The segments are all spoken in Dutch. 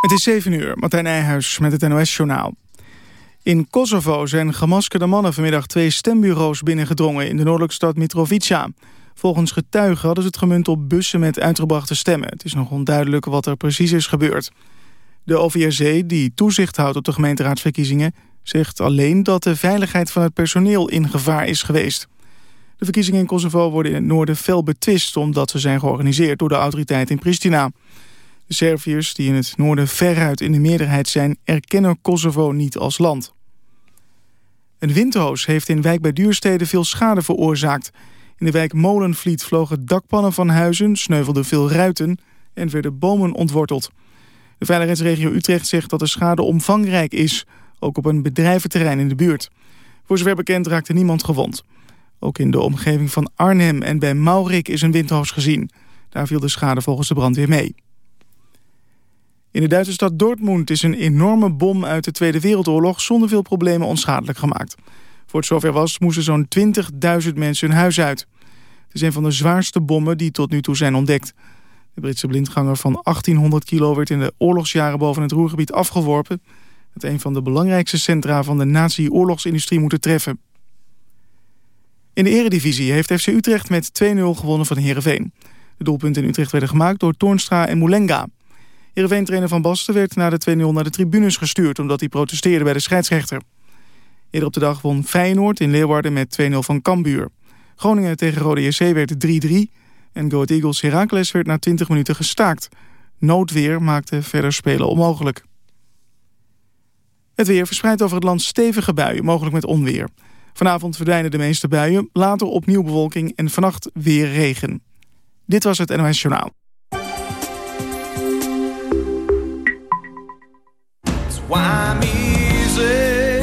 Het is 7 uur, Martijn Nijhuis met het NOS-journaal. In Kosovo zijn gemaskerde mannen vanmiddag twee stembureaus binnengedrongen... in de noordelijke stad Mitrovica. Volgens getuigen hadden ze het gemunt op bussen met uitgebrachte stemmen. Het is nog onduidelijk wat er precies is gebeurd. De OVRC, die toezicht houdt op de gemeenteraadsverkiezingen... zegt alleen dat de veiligheid van het personeel in gevaar is geweest. De verkiezingen in Kosovo worden in het noorden fel betwist... omdat ze zijn georganiseerd door de autoriteiten in Pristina... De Serviërs, die in het noorden veruit in de meerderheid zijn... erkennen Kosovo niet als land. Een windhoos heeft in wijk bij Duurstede veel schade veroorzaakt. In de wijk Molenvliet vlogen dakpannen van huizen, sneuvelden veel ruiten... en werden bomen ontworteld. De veiligheidsregio Utrecht zegt dat de schade omvangrijk is... ook op een bedrijventerrein in de buurt. Voor zover bekend raakte niemand gewond. Ook in de omgeving van Arnhem en bij Maurik is een windhoos gezien. Daar viel de schade volgens de brandweer mee. In de Duitse stad Dortmund is een enorme bom uit de Tweede Wereldoorlog zonder veel problemen onschadelijk gemaakt. Voor het zover was, moesten zo'n 20.000 mensen hun huis uit. Het is een van de zwaarste bommen die tot nu toe zijn ontdekt. De Britse blindganger van 1800 kilo werd in de oorlogsjaren boven het Roergebied afgeworpen. Het een van de belangrijkste centra van de nazi-oorlogsindustrie moeten treffen. In de eredivisie heeft FC Utrecht met 2-0 gewonnen van Heerenveen. De doelpunten in Utrecht werden gemaakt door Toornstra en Moulenga. Heerenveen-trainer Van Basten werd na de 2-0 naar de tribunes gestuurd... omdat hij protesteerde bij de scheidsrechter. Eerder op de dag won Feyenoord in Leeuwarden met 2-0 van Cambuur. Groningen tegen Rode JC werd 3-3... en Go Eagles Heracles werd na 20 minuten gestaakt. Noodweer maakte verder spelen onmogelijk. Het weer verspreidt over het land stevige buien, mogelijk met onweer. Vanavond verdwijnen de meeste buien, later opnieuw bewolking en vannacht weer regen. Dit was het NOS Journaal.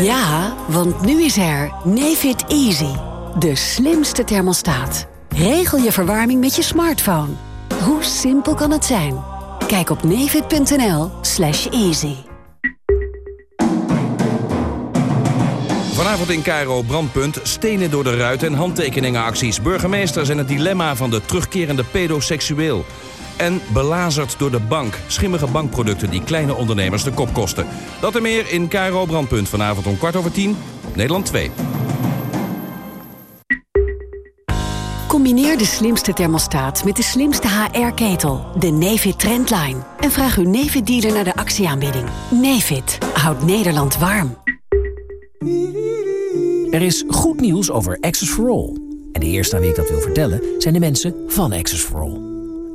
Ja, want nu is er Nefit Easy. De slimste thermostaat. Regel je verwarming met je smartphone. Hoe simpel kan het zijn? Kijk op nefit.nl slash easy. Vanavond in Cairo brandpunt, stenen door de ruit en handtekeningenacties. Burgemeesters en het dilemma van de terugkerende pedoseksueel. En belazerd door de bank. Schimmige bankproducten die kleine ondernemers de kop kosten. Dat en meer in Cairo Brandpunt. Vanavond om kwart over tien op Nederland 2. Combineer de slimste thermostaat met de slimste HR-ketel, de Nefit Trendline. En vraag uw Nefit-dealer naar de actieaanbieding. Nefit houdt Nederland warm. Er is goed nieuws over Access for All. En de eerste aan wie ik dat wil vertellen zijn de mensen van Access for All.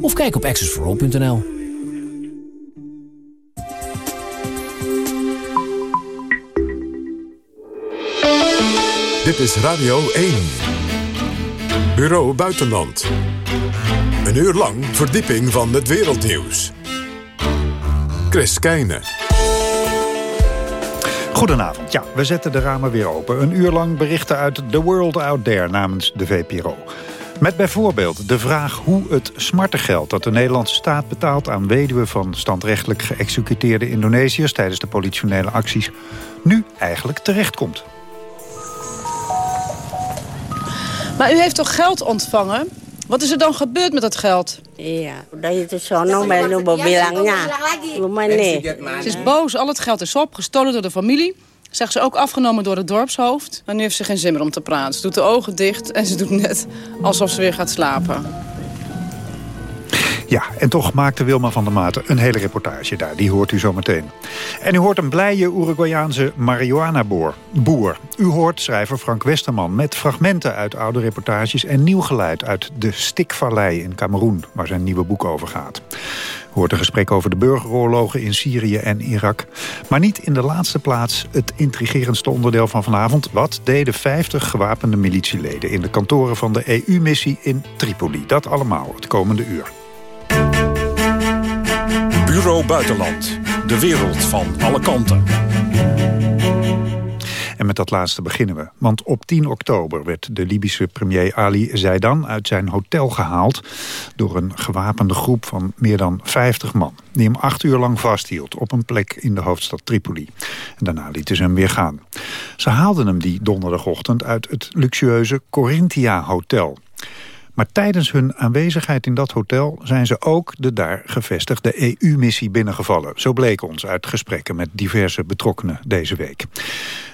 Of kijk op accessforall.nl. Dit is Radio 1. Bureau Buitenland. Een uur lang verdieping van het wereldnieuws. Chris Keijne. Goedenavond. Ja, we zetten de ramen weer open. Een uur lang berichten uit The World Out There namens de VPRO. Met bijvoorbeeld de vraag hoe het smartengeld dat de Nederlandse staat betaalt aan weduwen van standrechtelijk geëxecuteerde Indonesiërs tijdens de politionele acties nu eigenlijk terechtkomt. Maar u heeft toch geld ontvangen? Wat is er dan gebeurd met dat geld? Udah itu sono baru bilangnya. Lumayan nih. Ze is boos, al het geld is op, gestolen door de familie. Zegt ze ook afgenomen door het dorpshoofd. Maar nu heeft ze geen zin meer om te praten. Ze doet de ogen dicht en ze doet net alsof ze weer gaat slapen. Ja, en toch maakte Wilma van der Maten een hele reportage daar. Die hoort u zo meteen. En u hoort een blije Uruguayaanse marihuana-boer. Boer. U hoort schrijver Frank Westerman met fragmenten uit oude reportages... en nieuw geluid uit de Stikvallei in Cameroen... waar zijn nieuwe boek over gaat. U hoort een gesprek over de burgeroorlogen in Syrië en Irak. Maar niet in de laatste plaats het intrigerendste onderdeel van vanavond. Wat deden 50 gewapende militieleden in de kantoren van de EU-missie in Tripoli? Dat allemaal het komende uur. Bureau Buitenland. De wereld van alle kanten. En met dat laatste beginnen we. Want op 10 oktober werd de Libische premier Ali Zaidan uit zijn hotel gehaald... door een gewapende groep van meer dan 50 man... die hem acht uur lang vasthield op een plek in de hoofdstad Tripoli. En daarna lieten ze hem weer gaan. Ze haalden hem die donderdagochtend uit het luxueuze Corinthia Hotel... Maar tijdens hun aanwezigheid in dat hotel zijn ze ook de daar gevestigde EU-missie binnengevallen. Zo bleek ons uit gesprekken met diverse betrokkenen deze week.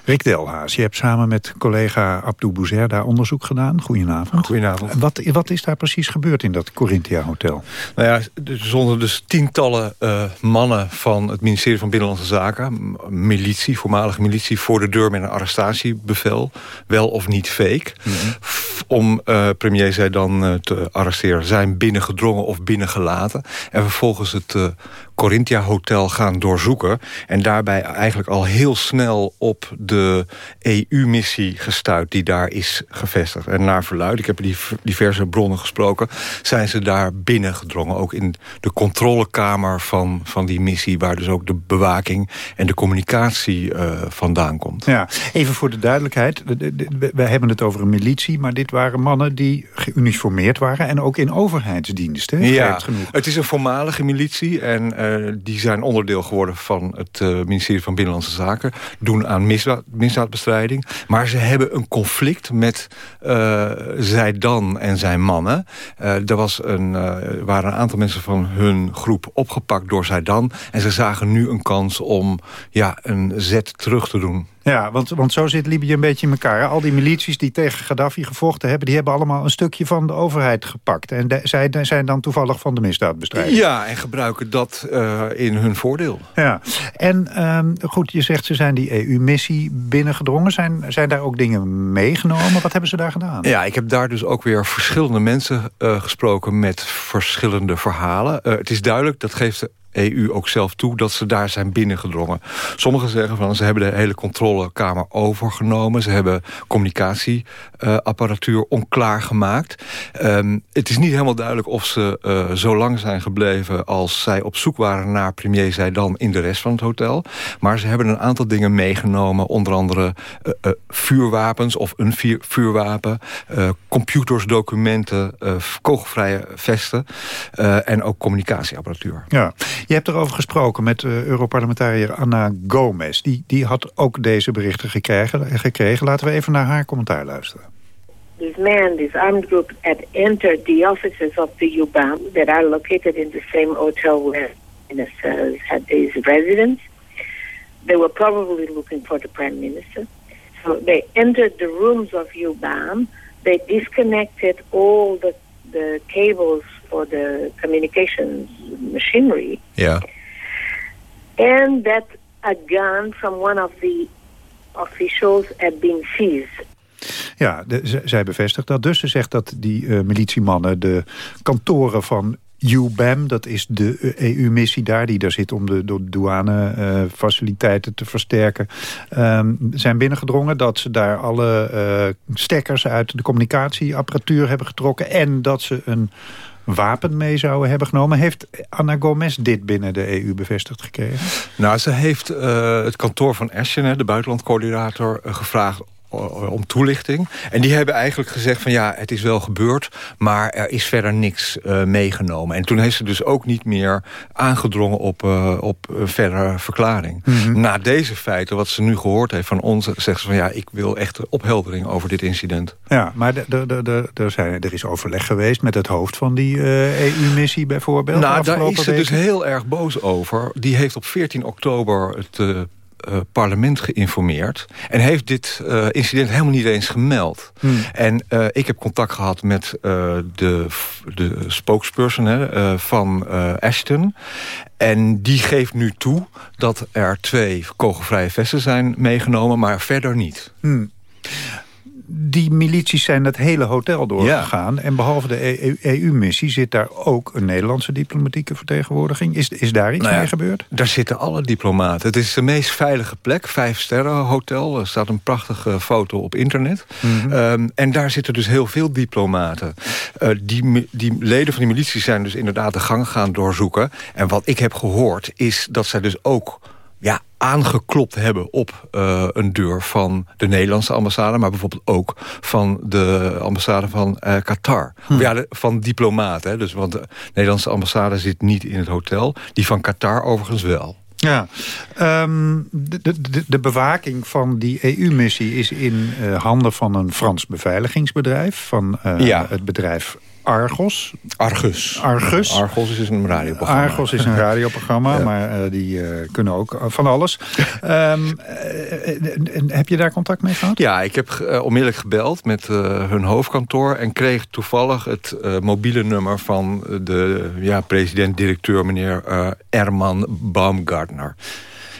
Rick Delhaas, je hebt samen met collega Abdou Bouzer daar onderzoek gedaan. Goedenavond. Goedenavond. Wat, wat is daar precies gebeurd in dat Corinthia Hotel? Nou ja, er stonden dus tientallen uh, mannen van het ministerie van Binnenlandse Zaken... militie, voormalige militie, voor de deur met een arrestatiebevel. Wel of niet fake. Mm -hmm. Om uh, premier zij dan uh, te arresteren. Zijn binnengedrongen of binnengelaten. En vervolgens het Corinthia Hotel gaan doorzoeken. En daarbij eigenlijk al heel snel op de EU-missie gestuurd die daar is gevestigd. En naar verluid, ik heb diverse bronnen gesproken... zijn ze daar binnengedrongen. Ook in de controlekamer van, van die missie... waar dus ook de bewaking en de communicatie uh, vandaan komt. Ja, even voor de duidelijkheid. We hebben het over een militie... maar dit waren mannen die geuniformeerd waren... en ook in overheidsdiensten. Ja, het is een voormalige militie... en uh, die zijn onderdeel geworden van het uh, ministerie van Binnenlandse Zaken. Doen aan misdaad, misdaadbestrijding. Maar ze hebben een conflict met uh, en zijn mannen. Er was een, waren een aantal mensen van hun groep opgepakt door Zijdan. En ze zagen nu een kans om ja, een zet terug te doen. Ja, want, want zo zit Libië een beetje in elkaar. Al die milities die tegen Gaddafi gevochten hebben... die hebben allemaal een stukje van de overheid gepakt. En de, zij zijn dan toevallig van de misdaadbestrijding. Ja, en gebruiken dat uh, in hun voordeel. Ja, en um, goed, je zegt ze zijn die EU-missie binnengedrongen. Zijn, zijn daar ook dingen meegenomen? Wat hebben ze daar gedaan? Ja, ik heb daar dus ook weer verschillende mensen uh, gesproken... met verschillende verhalen. Uh, het is duidelijk, dat geeft EU ook zelf toe dat ze daar zijn binnengedrongen. Sommigen zeggen van ze hebben de hele controlekamer overgenomen. Ze hebben communicatieapparatuur uh, onklaar gemaakt. Um, het is niet helemaal duidelijk of ze uh, zo lang zijn gebleven... als zij op zoek waren naar premier Zijdan in de rest van het hotel. Maar ze hebben een aantal dingen meegenomen. Onder andere uh, vuurwapens of een vuurwapen. computers, documenten, kogelvrije vesten. en ook communicatieapparatuur. Ja. Je hebt erover gesproken met uh, Europarlementariër Anna Gomez. Die, die had ook deze berichten gekregen, gekregen. Laten we even naar haar commentaar luisteren. This man, this armed group, had entered the offices of the UBAM that are located in the same hotel where Ines uh, had his residence. They were probably looking for the prime minister. So they entered the rooms of UBAM. They disconnected all the, the cables for the communications machinery. Yeah. And that a gun from one of the officials had been seized. Ja, de, zij bevestigt dat dus. Ze zegt dat die uh, militiemannen de kantoren van UBAM, dat is de EU-missie daar... die daar zit om de, de douanefaciliteiten uh, te versterken... Um, zijn binnengedrongen dat ze daar alle uh, stekkers uit de communicatieapparatuur hebben getrokken... en dat ze een wapen mee zouden hebben genomen. Heeft Anna Gomez dit binnen de EU bevestigd gekregen? Nou, ze heeft uh, het kantoor van Ashton, de buitenlandcoördinator, uh, gevraagd om toelichting. En die hebben eigenlijk gezegd van ja, het is wel gebeurd... maar er is verder niks uh, meegenomen. En toen heeft ze dus ook niet meer aangedrongen op, uh, op verdere verklaring. Mm -hmm. Na deze feiten, wat ze nu gehoord heeft van ons... zegt ze van ja, ik wil echt opheldering over dit incident. Ja, maar er is overleg geweest met het hoofd van die uh, EU-missie bijvoorbeeld? Nou, daar is ze dus heel erg boos over. Die heeft op 14 oktober het uh, parlement geïnformeerd. En heeft dit uh, incident helemaal niet eens gemeld. Hmm. En uh, ik heb contact gehad met de, de spokesperson hè, van Ashton. En die geeft nu toe dat er twee kogelvrije vesten zijn meegenomen... maar verder niet. Hmm. Die milities zijn het hele hotel doorgegaan. En behalve de EU-missie zit daar ook een Nederlandse diplomatieke vertegenwoordiging. Is, is daar iets Nou ja, mee gebeurd? Daar zitten alle diplomaten. Het is de meest veilige plek, vijf sterren hotel. Er staat een prachtige foto op internet. Mhm. Ehm, en daar zitten dus heel veel diplomaten. Eh, die, die leden van die militie zijn dus inderdaad de gang gaan doorzoeken. En wat ik heb gehoord is dat zij dus ook ja, aangeklopt hebben op eh, een deur van de Nederlandse ambassade... maar bijvoorbeeld ook van de ambassade van eh, Qatar. Of Ja, de- van diplomaten. Dus, want de Nederlandse ambassade zit niet in het hotel. Die van Qatar overigens wel. Ja, ehm, de, de, de- bewaking van die EU-missie is in eh, handen van een Frans beveiligingsbedrijf. Van Ja. het bedrijf Argos. Argus. Argus. Argos is een radioprogramma. Argos is een radioprogramma, Ja. maar eh, die eh, kunnen ook eh, van alles. En heb je daar contact mee gehad? Ja, ik heb onmiddellijk gebeld met hun hoofdkantoor... en kreeg toevallig het mobiele nummer van de ja, president-directeur... meneer Erman Baumgartner.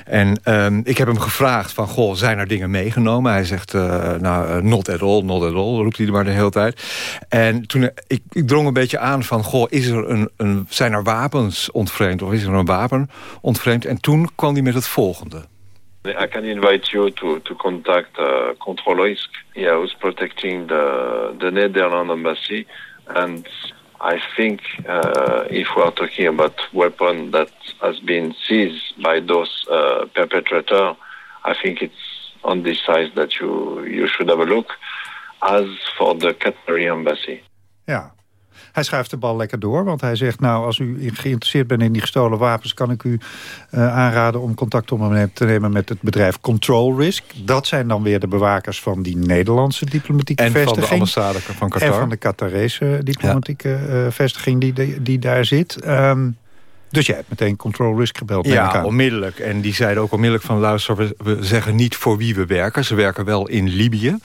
En ehm, ik heb hem gevraagd van, goh, zijn er dingen meegenomen? Hij zegt, eh, nou, eh, not at all, not at all, roept hij maar de hele tijd. En toen, eh, ik, ik drong een beetje aan van, goh, is er een, een, zijn er wapens ontvreemd? Of is er een wapen ontvreemd? En toen kwam hij met het volgende. I can invite you to, to contact uh, Control Risk, yeah, who's protecting the, the Netherlands embassy. And I think uh, if we are talking about weapon that has been seized by those uh, perpetrator, I think it's on this side that you, you should have a look. As for the Qatari embassy. Ja. Hij schuift de bal lekker door, want hij zegt... nou, als u geïnteresseerd bent in die gestolen wapens... kan ik u eh, aanraden om contact op te nemen met het bedrijf Control Risk. Dat zijn dan weer de bewakers van die Nederlandse diplomatieke En van de vestiging. ambassade van Qatar. En van de Qatarese diplomatieke eh, vestiging die, die, die daar zit. Ehm, dus jij hebt meteen Control Risk gebeld, Ja, onmiddellijk. En die zeiden ook onmiddellijk van... luister, we, we zeggen niet voor wie we werken. Ze werken wel in Libië.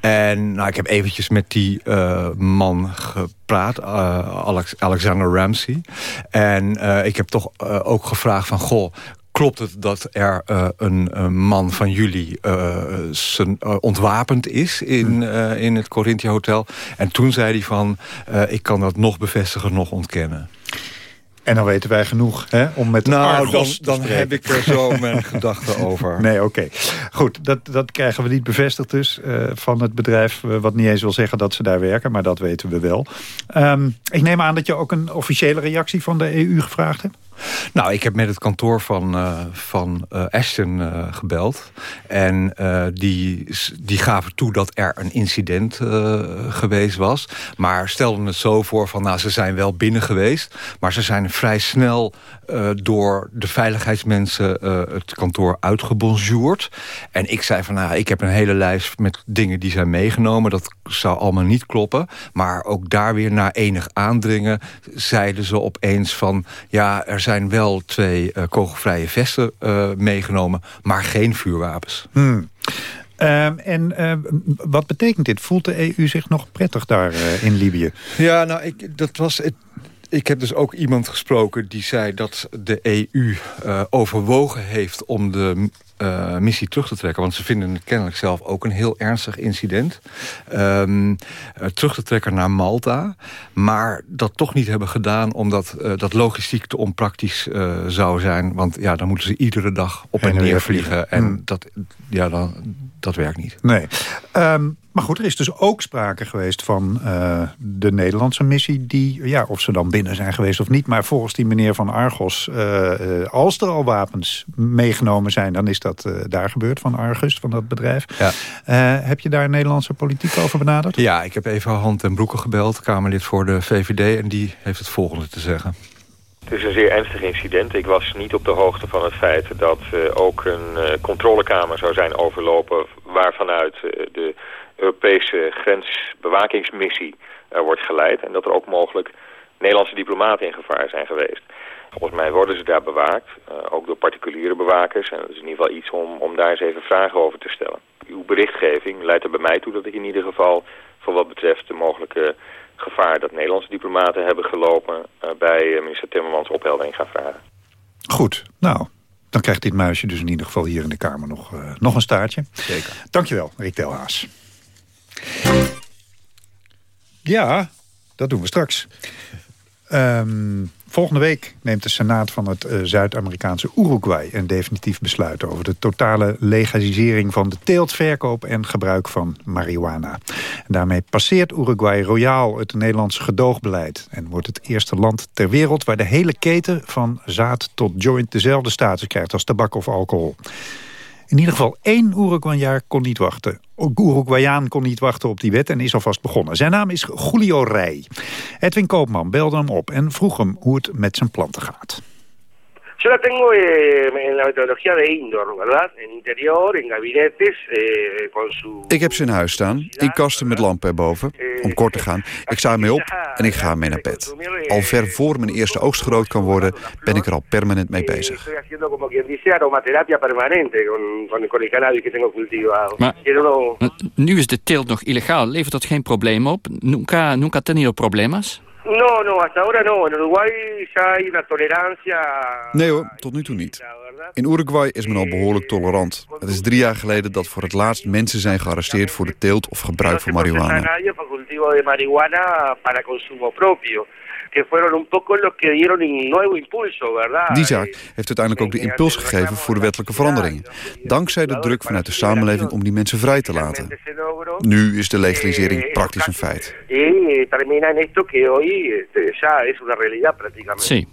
En nou, ik heb eventjes met die eh, man gepraat. eh, Alex, Alexander Ramsey. En eh, ik heb toch ook gevraagd van... goh, Klopt het dat er een, een man van jullie zijn, ontwapend is in, eh, in het Corinthia Hotel? En toen zei hij van, ik kan dat nog bevestigen, nog ontkennen. En dan weten wij genoeg hè, om met Nou, Argos dan- te dan heb ik er zo mijn gedachten over. Nee, oké. Goed, dat, dat krijgen we niet bevestigd dus eh, van het bedrijf... eh, wat niet eens wil zeggen dat ze daar werken, maar dat weten we wel. Ehm, ik neem aan dat je ook een officiële reactie van de EU gevraagd hebt? Nou, ik heb met het kantoor van, eh, van eh, Ashton eh, gebeld. En die, die gaven toe dat er een incident geweest was. Maar stelden het zo voor van, nou, ze zijn wel binnen geweest. Maar ze zijn vrij snel eh, door de veiligheidsmensen eh, het kantoor uitgebonjourd. En ik zei van, nou, ik heb een hele lijst met dingen die zijn meegenomen. Dat zou allemaal niet kloppen. Maar ook daar weer na enig aandringen zeiden ze opeens van... ja, er zijn wel twee eh, kogelvrije vesten eh, meegenomen, maar geen vuurwapens. Hmm. Ehm, en ehm, wat betekent dit? Voelt de EU zich nog prettig daar in Libië? Ja, nou, ik, dat was het. Ik heb dus ook iemand gesproken die zei dat de EU eh, overwogen heeft om de eh, missie terug te trekken. Want ze vinden het kennelijk zelf ook een heel ernstig incident. Ehm, eh, terug te trekken naar Malta. Maar dat toch niet hebben gedaan omdat eh, dat logistiek te onpraktisch zou zijn. Want ja, dan moeten ze iedere dag op en neer vliegen. En Hmm. dat, ja, dan, dat werkt niet. Nee. Ehm, maar goed, er is dus ook sprake geweest van de Nederlandse missie... die, ja, of ze dan binnen zijn geweest of niet... maar volgens die meneer van Argos... als er al wapens meegenomen zijn... dan is dat eh, daar gebeurd, van Argus, van dat bedrijf. Ja. Eh, heb je daar Nederlandse politiek over benaderd? Ja, ik heb even Hand en Broeken gebeld, Kamerlid voor de VVD... en die heeft het volgende te zeggen. Het is een zeer ernstig incident. Ik was niet op de hoogte van het feit dat eh, ook een eh, controlekamer zou zijn overlopen... waarvanuit eh, de Europese grensbewakingsmissie eh, wordt geleid. En dat er ook mogelijk Nederlandse diplomaten in gevaar zijn geweest. Volgens mij worden ze daar bewaakt, eh, ook door particuliere bewakers. En dat is in ieder geval iets om, om daar eens even vragen over te stellen. Uw berichtgeving leidt er bij mij toe dat ik in ieder geval... voor wat betreft de mogelijke gevaar dat Nederlandse diplomaten hebben gelopen... eh, bij eh, minister Timmermans opheldering ga vragen. Goed, nou, dan krijgt dit muisje dus in ieder geval hier in de Kamer nog, eh, nog een staartje. Zeker. Dankjewel, Rick Delhaas. Ja, dat doen we straks. Ehm, volgende week neemt de Senaat van het uh, Zuid-Amerikaanse Uruguay... een definitief besluit over de totale legalisering... van de teeltverkoop en gebruik van marihuana. Daarmee passeert Uruguay royaal het Nederlandse gedoogbeleid... en wordt het eerste land ter wereld... waar de hele keten van zaad tot joint dezelfde status krijgt... als tabak of alcohol. In ieder geval één Uruguayaar kon niet wachten. Uruguayaan kon niet wachten op die wet en is alvast begonnen. Zijn naam is Julio Rey. Edwin Koopman belde hem op en vroeg hem hoe het met zijn planten gaat. Yo la tengo eh, en la metodología de indoor, ¿verdad? En interior, en gabinetes, eh, con su... Ik heb ze in huis staan, in kasten met lampen erboven. Om kort te gaan, ik sta ermee op en ik ga mee naar bed. Al ver voor mijn eerste oogst groot kan worden, ben ik er al permanent mee bezig. Maar nu is de teelt nog illegaal. Levert dat geen probleem op? Nunca, nunca tenido problemas? No, no, hasta ahora no. En Uruguay ya hay una tolerancia... Nee hoor, tot nu toe niet. In Uruguay is men al behoorlijk tolerant. Het is drie jaar geleden dat voor het laatst mensen zijn gearresteerd... voor de teelt of gebruik van marihuana que fueron un poco los que dieron un nuevo impulso, ¿verdad? Die zaak heeft uiteindelijk ook de impuls gegeven voor de wettelijke veranderingen. Dankzij de druk vanuit de samenleving om die mensen vrij te laten. Nu is de legalisering praktisch een feit. Sí.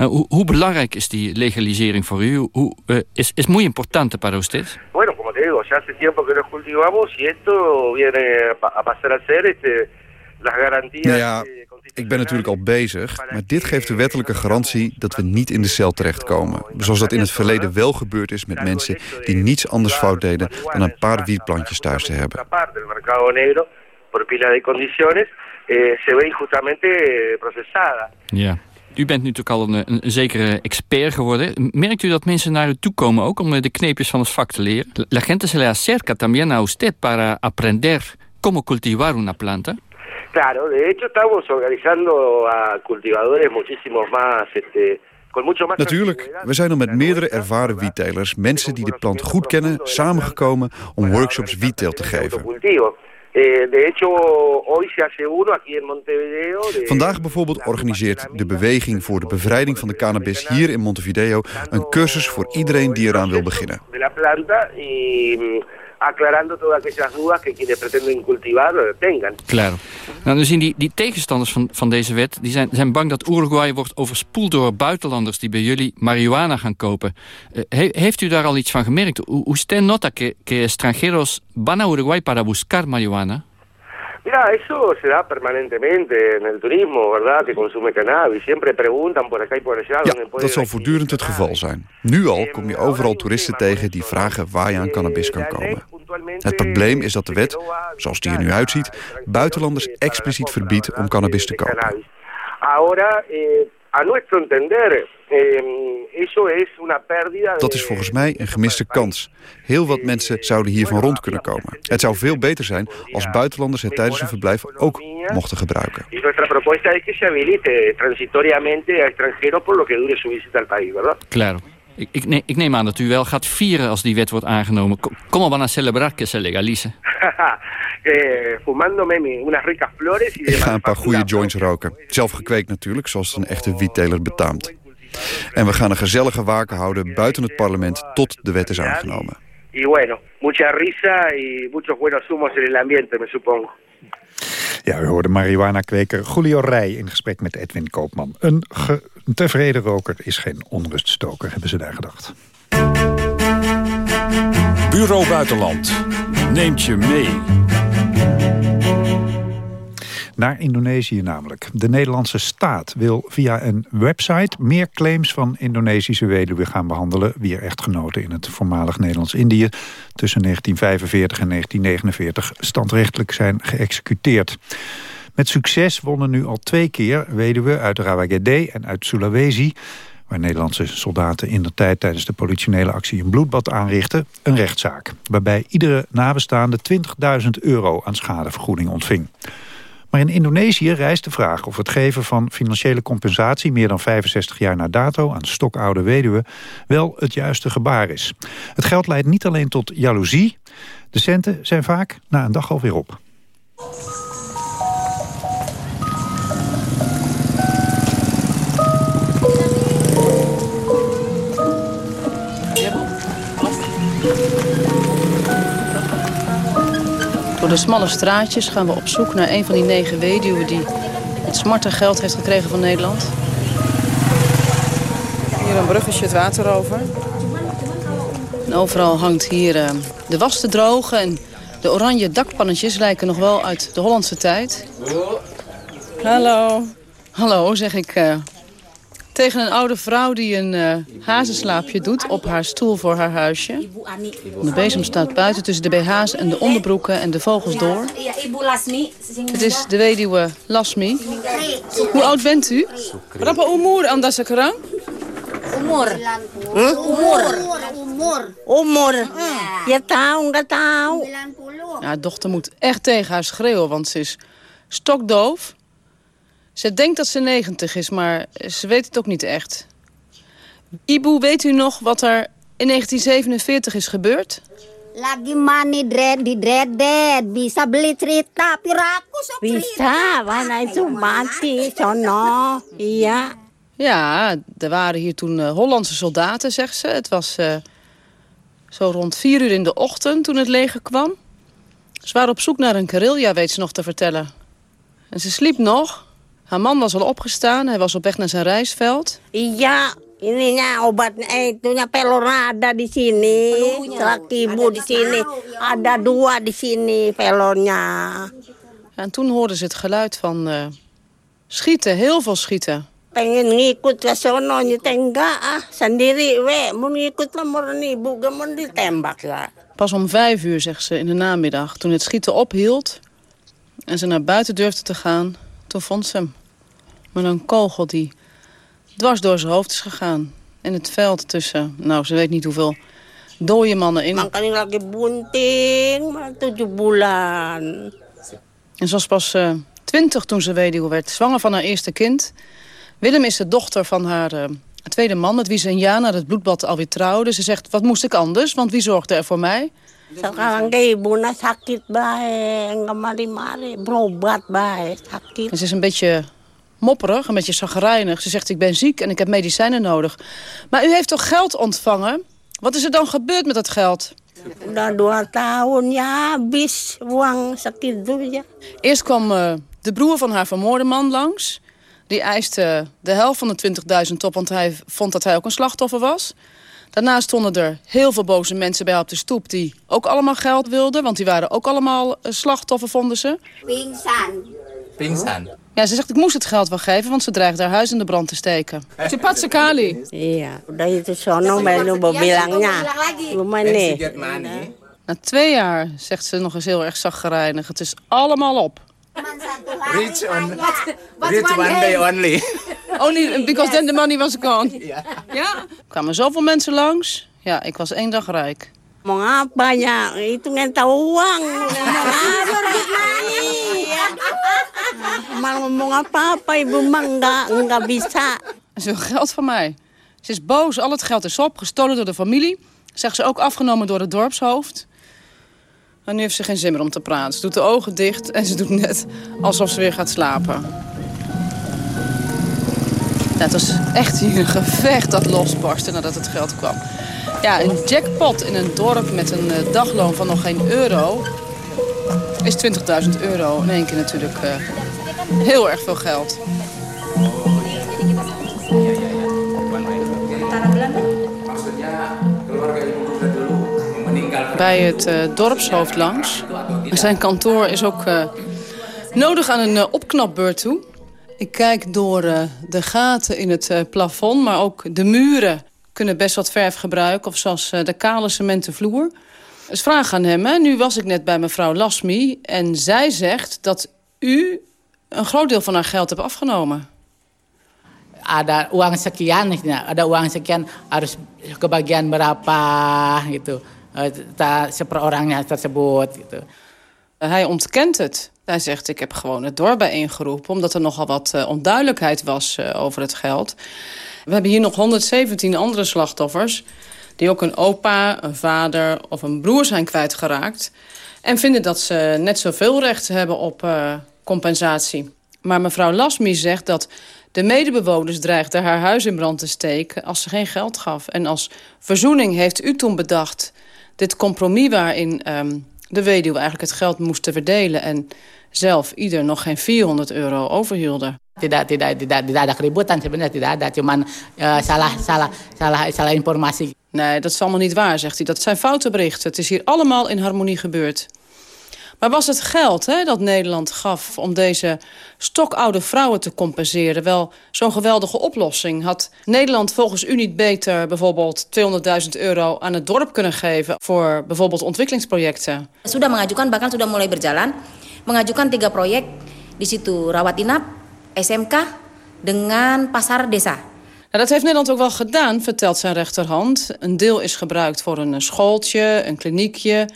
Uh, hoe, hoe, belangrijk is die legalisering voor u? Hoe, uh, is, is muy importante para usted? Bueno, como te digo, ya hace tiempo que lo cultivamos y esto viene a pasar a ser este. Nou ja, ik ben natuurlijk al bezig, maar dit geeft de wettelijke garantie dat we niet in de cel terechtkomen. Zoals dat in het verleden wel gebeurd is met mensen die niets anders fout deden dan een paar wietplantjes thuis te hebben. Ja. U bent natuurlijk al een, een, zekere expert geworden. Merkt u dat mensen naar u toe komen ook om de kneepjes van het vak te leren? La gente se le acerca también a usted para aprender cómo cultivar una planta. Claro, de hecho estamos organizando a cultivadores muchísimos más, este, Natuurlijk, we zijn er met meerdere ervaren wiettelers, mensen die de plant goed kennen, samengekomen om workshops wietteelt te geven. Vandaag bijvoorbeeld organiseert de Beweging voor de Bevrijding van de Cannabis hier in Montevideo een cursus voor iedereen die eraan wil beginnen aclarando todas aquellas dudas que quienes pretenden cultivar eh, tengan. Claro. Nou, dan zien die, tegenstanders van, van deze wet... die zijn, zijn bang dat Uruguay wordt overspoeld door buitenlanders... die bij jullie marihuana gaan kopen. He, heeft u daar al iets van gemerkt? Usted nota que, que extranjeros van a Uruguay para buscar marihuana? Mira, eso se da permanentemente en el turismo, ¿verdad? Que consume cannabis. Siempre preguntan por acá y por allá. Ja, dat zal voortdurend het geval zijn. Nu al kom je overal toeristen tegen die vragen waar je aan cannabis kan komen. Het probleem is dat de wet, zoals die er nu uitziet, buitenlanders expliciet verbiedt om cannabis te kopen. Ahora, eh, a nuestro entender, eso es una pérdida. Dat is volgens mij een gemiste kans. Heel wat mensen zouden hiervan rond kunnen komen. Het zou veel beter zijn als buitenlanders het tijdens hun verblijf ook mochten gebruiken. Y nuestra propuesta es que se habilite transitoriamente a extranjeros por lo que dure su visita al país, ¿verdad? Claro. Ik, ik, neem, ik, neem aan dat u wel gaat vieren als die wet wordt aangenomen. Como van a celebrar que se legalice? eh, fumándome unas ricas flores. Ik ga een paar goede joints roken. Zelf gekweekt natuurlijk, zoals een echte wietteler betaamt. En we gaan een gezellige waken houden buiten het parlement tot de wet is aangenomen. Y bueno, mucha risa y muchos buenos humos en el ambiente, me supongo. Ja, we hoorden marihuana-kweker Julio Rij in gesprek met Edwin Koopman. Een, een tevreden roker is geen onruststoker, hebben ze daar gedacht. Bureau Buitenland neemt je mee. Naar Indonesië namelijk. De Nederlandse staat wil via een website meer claims van Indonesische weduwen gaan behandelen. Wie er echtgenoten in het voormalig Nederlands-Indië tussen 1945 en 1949 standrechtelijk zijn geëxecuteerd. Met succes wonnen nu al twee keer weduwen uit Rawagede en uit Sulawesi waar Nederlandse soldaten in de tijd tijdens de politionele actie een bloedbad aanrichten, een rechtszaak. Waarbij iedere nabestaande 20.000 euro aan schadevergoeding ontving. Maar in Indonesië rijst de vraag of het geven van financiële compensatie... meer dan 65 jaar na dato aan stokoude weduwen wel het juiste gebaar is. Het geld leidt niet alleen tot jaloezie. De centen zijn vaak na een dag alweer op. de smalle straatjes gaan we op zoek naar een van die negen weduwen... die het smarte geld heeft gekregen van Nederland. Hier een bruggetje het water over. En overal hangt hier uh, de was te drogen. En de oranje dakpannetjes lijken nog wel uit de Hollandse tijd. Hallo. Hallo, zeg ik uh, tegen een oude vrouw die een uh, hazenslaapje doet op haar stoel voor haar huisje. De bezem staat buiten tussen de BH's en de onderbroeken en de vogels door. Het is de weduwe Lasmi. Hoe oud bent u? Berapa umur anda sekarang? Umur. Umur. Umur. Umur. Je tahu. Ja, dochter moet echt tegen haar schreeuwen, want ze is stokdoof. Ze denkt dat ze 90 is, maar ze weet het ook niet echt. Ibu, weet u nog wat er in 1947 is gebeurd? Lagi mani dread di dread Bisa beli cerita piraku sok Bisa, mana itu mati sono. Iya. Ja, er waren hier toen uh, Hollandse soldaten, zegt ze. Het was uh, zo rond vier uur in de ochtend toen het leger kwam. Ze waren op zoek naar een guerrilla, weet ze nog te vertellen. En ze sliep nog. Haar man was al opgestaan. Hij was op weg naar zijn reisveld. Ja, ininya obat eh, itunya pelora ada di sini. Serakibu di sini. Ada dua di sini pelornya. En toen hoorden ze het geluid van uh, schieten, heel veel schieten. Pengen ngikut ke sono nyetenga ah sendiri we mau ngikut lemur nih buga mau ditembak ya. Pas om vijf uur, zegt ze, in de namiddag, toen het schieten ophield... en ze naar buiten durfde te gaan, toen vond ze hem. Met een kogel die dwars door zijn hoofd is gegaan. In het veld tussen, nou, ze weet niet hoeveel dode mannen in. Man kan lagi bunting, maar tujuh bulan. En ze was pas uh, twintig toen ze weduwe werd, zwanger van haar eerste kind. Willem is de dochter van haar uh, tweede man, met wie ze een jaar na het bloedbad alweer trouwde. Ze zegt, wat moest ik anders, want wie zorgde er voor mij? En ze is een beetje mopperig, een beetje zagrijnig. Ze zegt, ik ben ziek en ik heb medicijnen nodig. Maar u heeft toch geld ontvangen? Wat is er dan gebeurd met dat geld? Eerst kwam uh, de broer van haar vermoorde man langs. Die eiste de helft van de 20.000 op, want hij vond dat hij ook een slachtoffer was. Daarna stonden er heel veel boze mensen bij op de stoep... die ook allemaal geld wilden, want die waren ook allemaal uh, slachtoffer, vonden ze. Pingsan. Pingsan? Ja, ze zegt, ik moest het geld wel geven, want ze dreigde haar huis in de brand te steken. Cepat sekali. Iya, udah itu sono baru bilangnya. Lumayan Na twee jaar zegt ze nog eens heel erg zaggerijnig. Het is allemaal op. Rich, on, rich one day only. Only because then the money was gone. Ja. ja? Er kwamen zoveel mensen langs. Ja, ik was één dag rijk. Mau apa ya? Itu ngenta uang. Ze wil geld van mij. Ze is boos, al het geld is op, gestolen door de familie. Zegt ze ook afgenomen door het dorpshoofd. Maar nu heeft ze geen zin meer om te praten. Ze doet de ogen dicht en ze doet net alsof ze weer gaat slapen. Ja, het was echt hier een gevecht dat losbarstte nadat het geld kwam. Ja, een jackpot in een dorp met een uh, dagloon van nog geen euro... is 20.000 euro in één keer natuurlijk uh, heel erg veel geld. Bij het uh, dorpshoofd langs. Zijn kantoor is ook uh, nodig aan een opknapbeurt toe. Ik kijk door de gaten in het plafond, maar ook de muren kunnen best wat verf gebruiken. Of zoals de kale cementen vloer. Dus vraag aan hem. Hè. Nu was ik net bij mevrouw Lasmi en zij zegt dat u een groot deel van haar geld hebt afgenomen. Ada uang sekian, ada uang sekian harus kebagian berapa gitu. seperorangnya tersebut gitu. Hij ontkent het. Hij zegt, ik heb gewoon het dorp bijeengeroepen... omdat er nogal wat uh, onduidelijkheid was uh, over het geld. We hebben hier nog 117 andere slachtoffers... die ook een opa, een vader of een broer zijn kwijtgeraakt... en vinden dat ze net zoveel recht hebben op uh, compensatie. Maar mevrouw Lasmi zegt dat de medebewoners dreigden haar huis in brand te steken... als ze geen geld gaf. En als verzoening heeft u toen bedacht dit compromis waarin um, de weduwe eigenlijk het geld moesten verdelen... en zelf ieder nog geen 400 euro overhielden. Tidak. Nee, dat is allemaal niet waar, zegt hij. Dat zijn foute berichten. Het is hier allemaal in harmonie gebeurd. Maar was het geld hè, dat Nederland gaf om deze stokoude vrouwen te compenseren... wel zo'n geweldige oplossing? Had Nederland volgens u niet beter bijvoorbeeld 200.000 euro aan het dorp kunnen geven... voor bijvoorbeeld ontwikkelingsprojecten? Sudah mengajukan, bahkan sudah mulai berjalan. Mengajukan tiga proyek di situ Rawat Inap, SMK dengan Pasar Desa. Nou, dat heeft Nederland ook wel gedaan, vertelt zijn rechterhand. Een deel is gebruikt voor een schooltje, een kliniekje.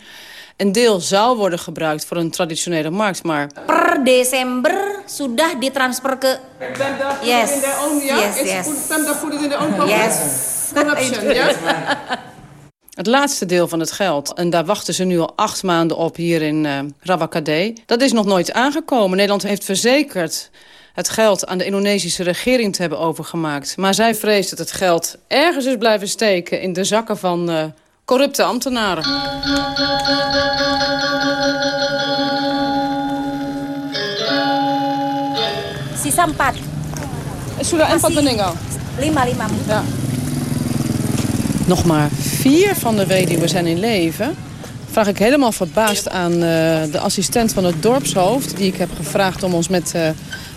Een deel zou worden gebruikt voor een traditionele markt, maar... Per december sudah ditransfer ke... Yes, yes, yes. Yes. Corruption, yes. Het laatste deel van het geld, en daar wachten ze nu al acht maanden op hier in uh, dat is nog nooit aangekomen. Nederland heeft verzekerd het geld aan de Indonesische regering te hebben overgemaakt. Maar zij vreest dat het geld ergens is blijven steken in de zakken van uh, corrupte ambtenaren. Sisa. Sudah empat meninggal? Lima, lima. Ja. Nog maar vier van de weduwen zijn in leven. Vraag ik helemaal verbaasd aan uh, de assistent van het dorpshoofd... die ik heb gevraagd om ons met uh,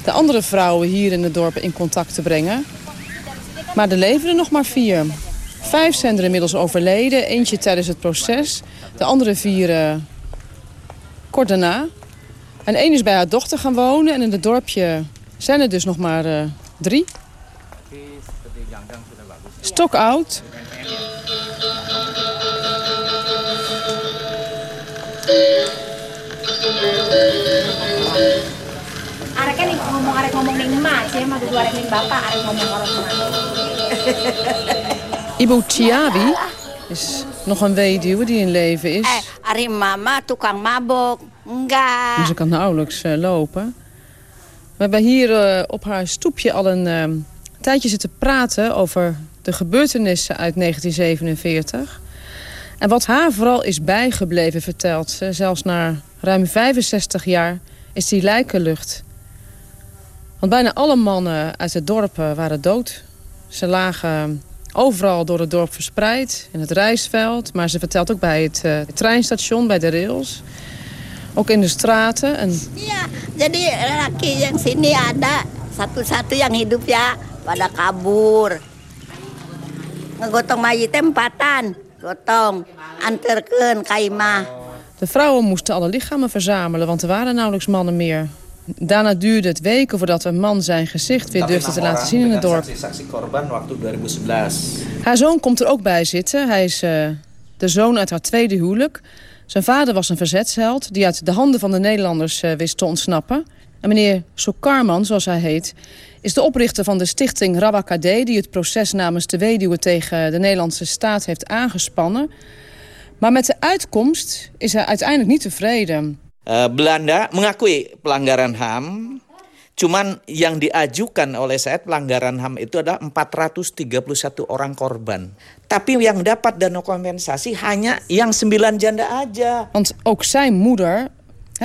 de andere vrouwen hier in het dorp in contact te brengen. Maar er leven er nog maar vier. Vijf zijn er inmiddels overleden, eentje tijdens het proces. De andere vier uh, kort daarna. En één is bij haar dochter gaan wonen en in het dorpje zijn er dus nog maar uh, drie. Stokoud. Arek kan ngomong arek ngomong ning emak, saya mah arek ning bapak, arek ngomong orang Ibu Chiabi is nog een weduwe die in leven is. Eh, mama tukang mabok. Enggak. Maar ze kan nauwelijks uh, lopen. We hebben hier uh, op haar stoepje al een uh, tijdje zitten praten over de gebeurtenissen uit 1947. En wat haar vooral is bijgebleven, vertelt ze, zelfs na ruim 65 jaar, is die lijkenlucht. Want bijna alle mannen uit het dorp waren dood. Ze lagen overal door het dorp verspreid, in het rijstveld. Maar ze vertelt ook bij het, uh, het treinstation, bij de rails. Ook in de straten. En... Ja, jadi laki yang sini ada satu-satu yang hidup ya pada kabur. Ngegotong mayit empatan, gotong, anterkeun kaimah. De vrouwen moesten alle lichamen verzamelen, want er waren nauwelijks mannen meer. Daarna duurde het weken voordat een man zijn gezicht weer durfde te laten zien in het dorp. Haar zoon komt er ook bij zitten. Hij is uh, de zoon uit haar tweede huwelijk. Zijn vader was een verzetsheld die uit de handen van de Nederlanders uh, wist te ontsnappen. En meneer Sokarman, zoals hij heet, is de oprichter van de stichting Rabakade... die het proces namens de weduwe tegen de Nederlandse staat heeft aangespannen. Maar met de uitkomst is hij uiteindelijk niet tevreden. Uh, Belanda mengakui pelanggaran HAM, cuman yang diajukan oleh Said pelanggaran HAM itu adalah 431 orang korban. Tapi yang dapat dana kompensasi hanya yang 9 janda aja. Want ook zijn moeder,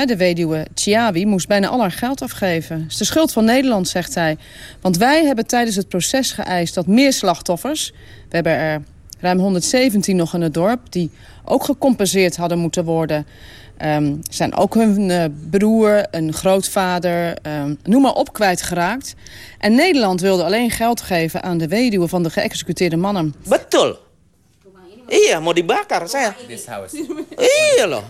de weduwe Chiawi, moest bijna al haar geld afgeven. Het is de schuld van Nederland, zegt hij. Want wij hebben tijdens het proces geëist dat meer slachtoffers... we hebben er ruim 117 nog in het dorp... die ook gecompenseerd hadden moeten worden... Um, zijn ook hun uh, broer, een grootvader, um, noem maar op, kwijtgeraakt. En Nederland wilde alleen geld geven aan de weduwe van de geëxecuteerde mannen. Betul. Iya, mau dibakar saya. This house. Iya loh.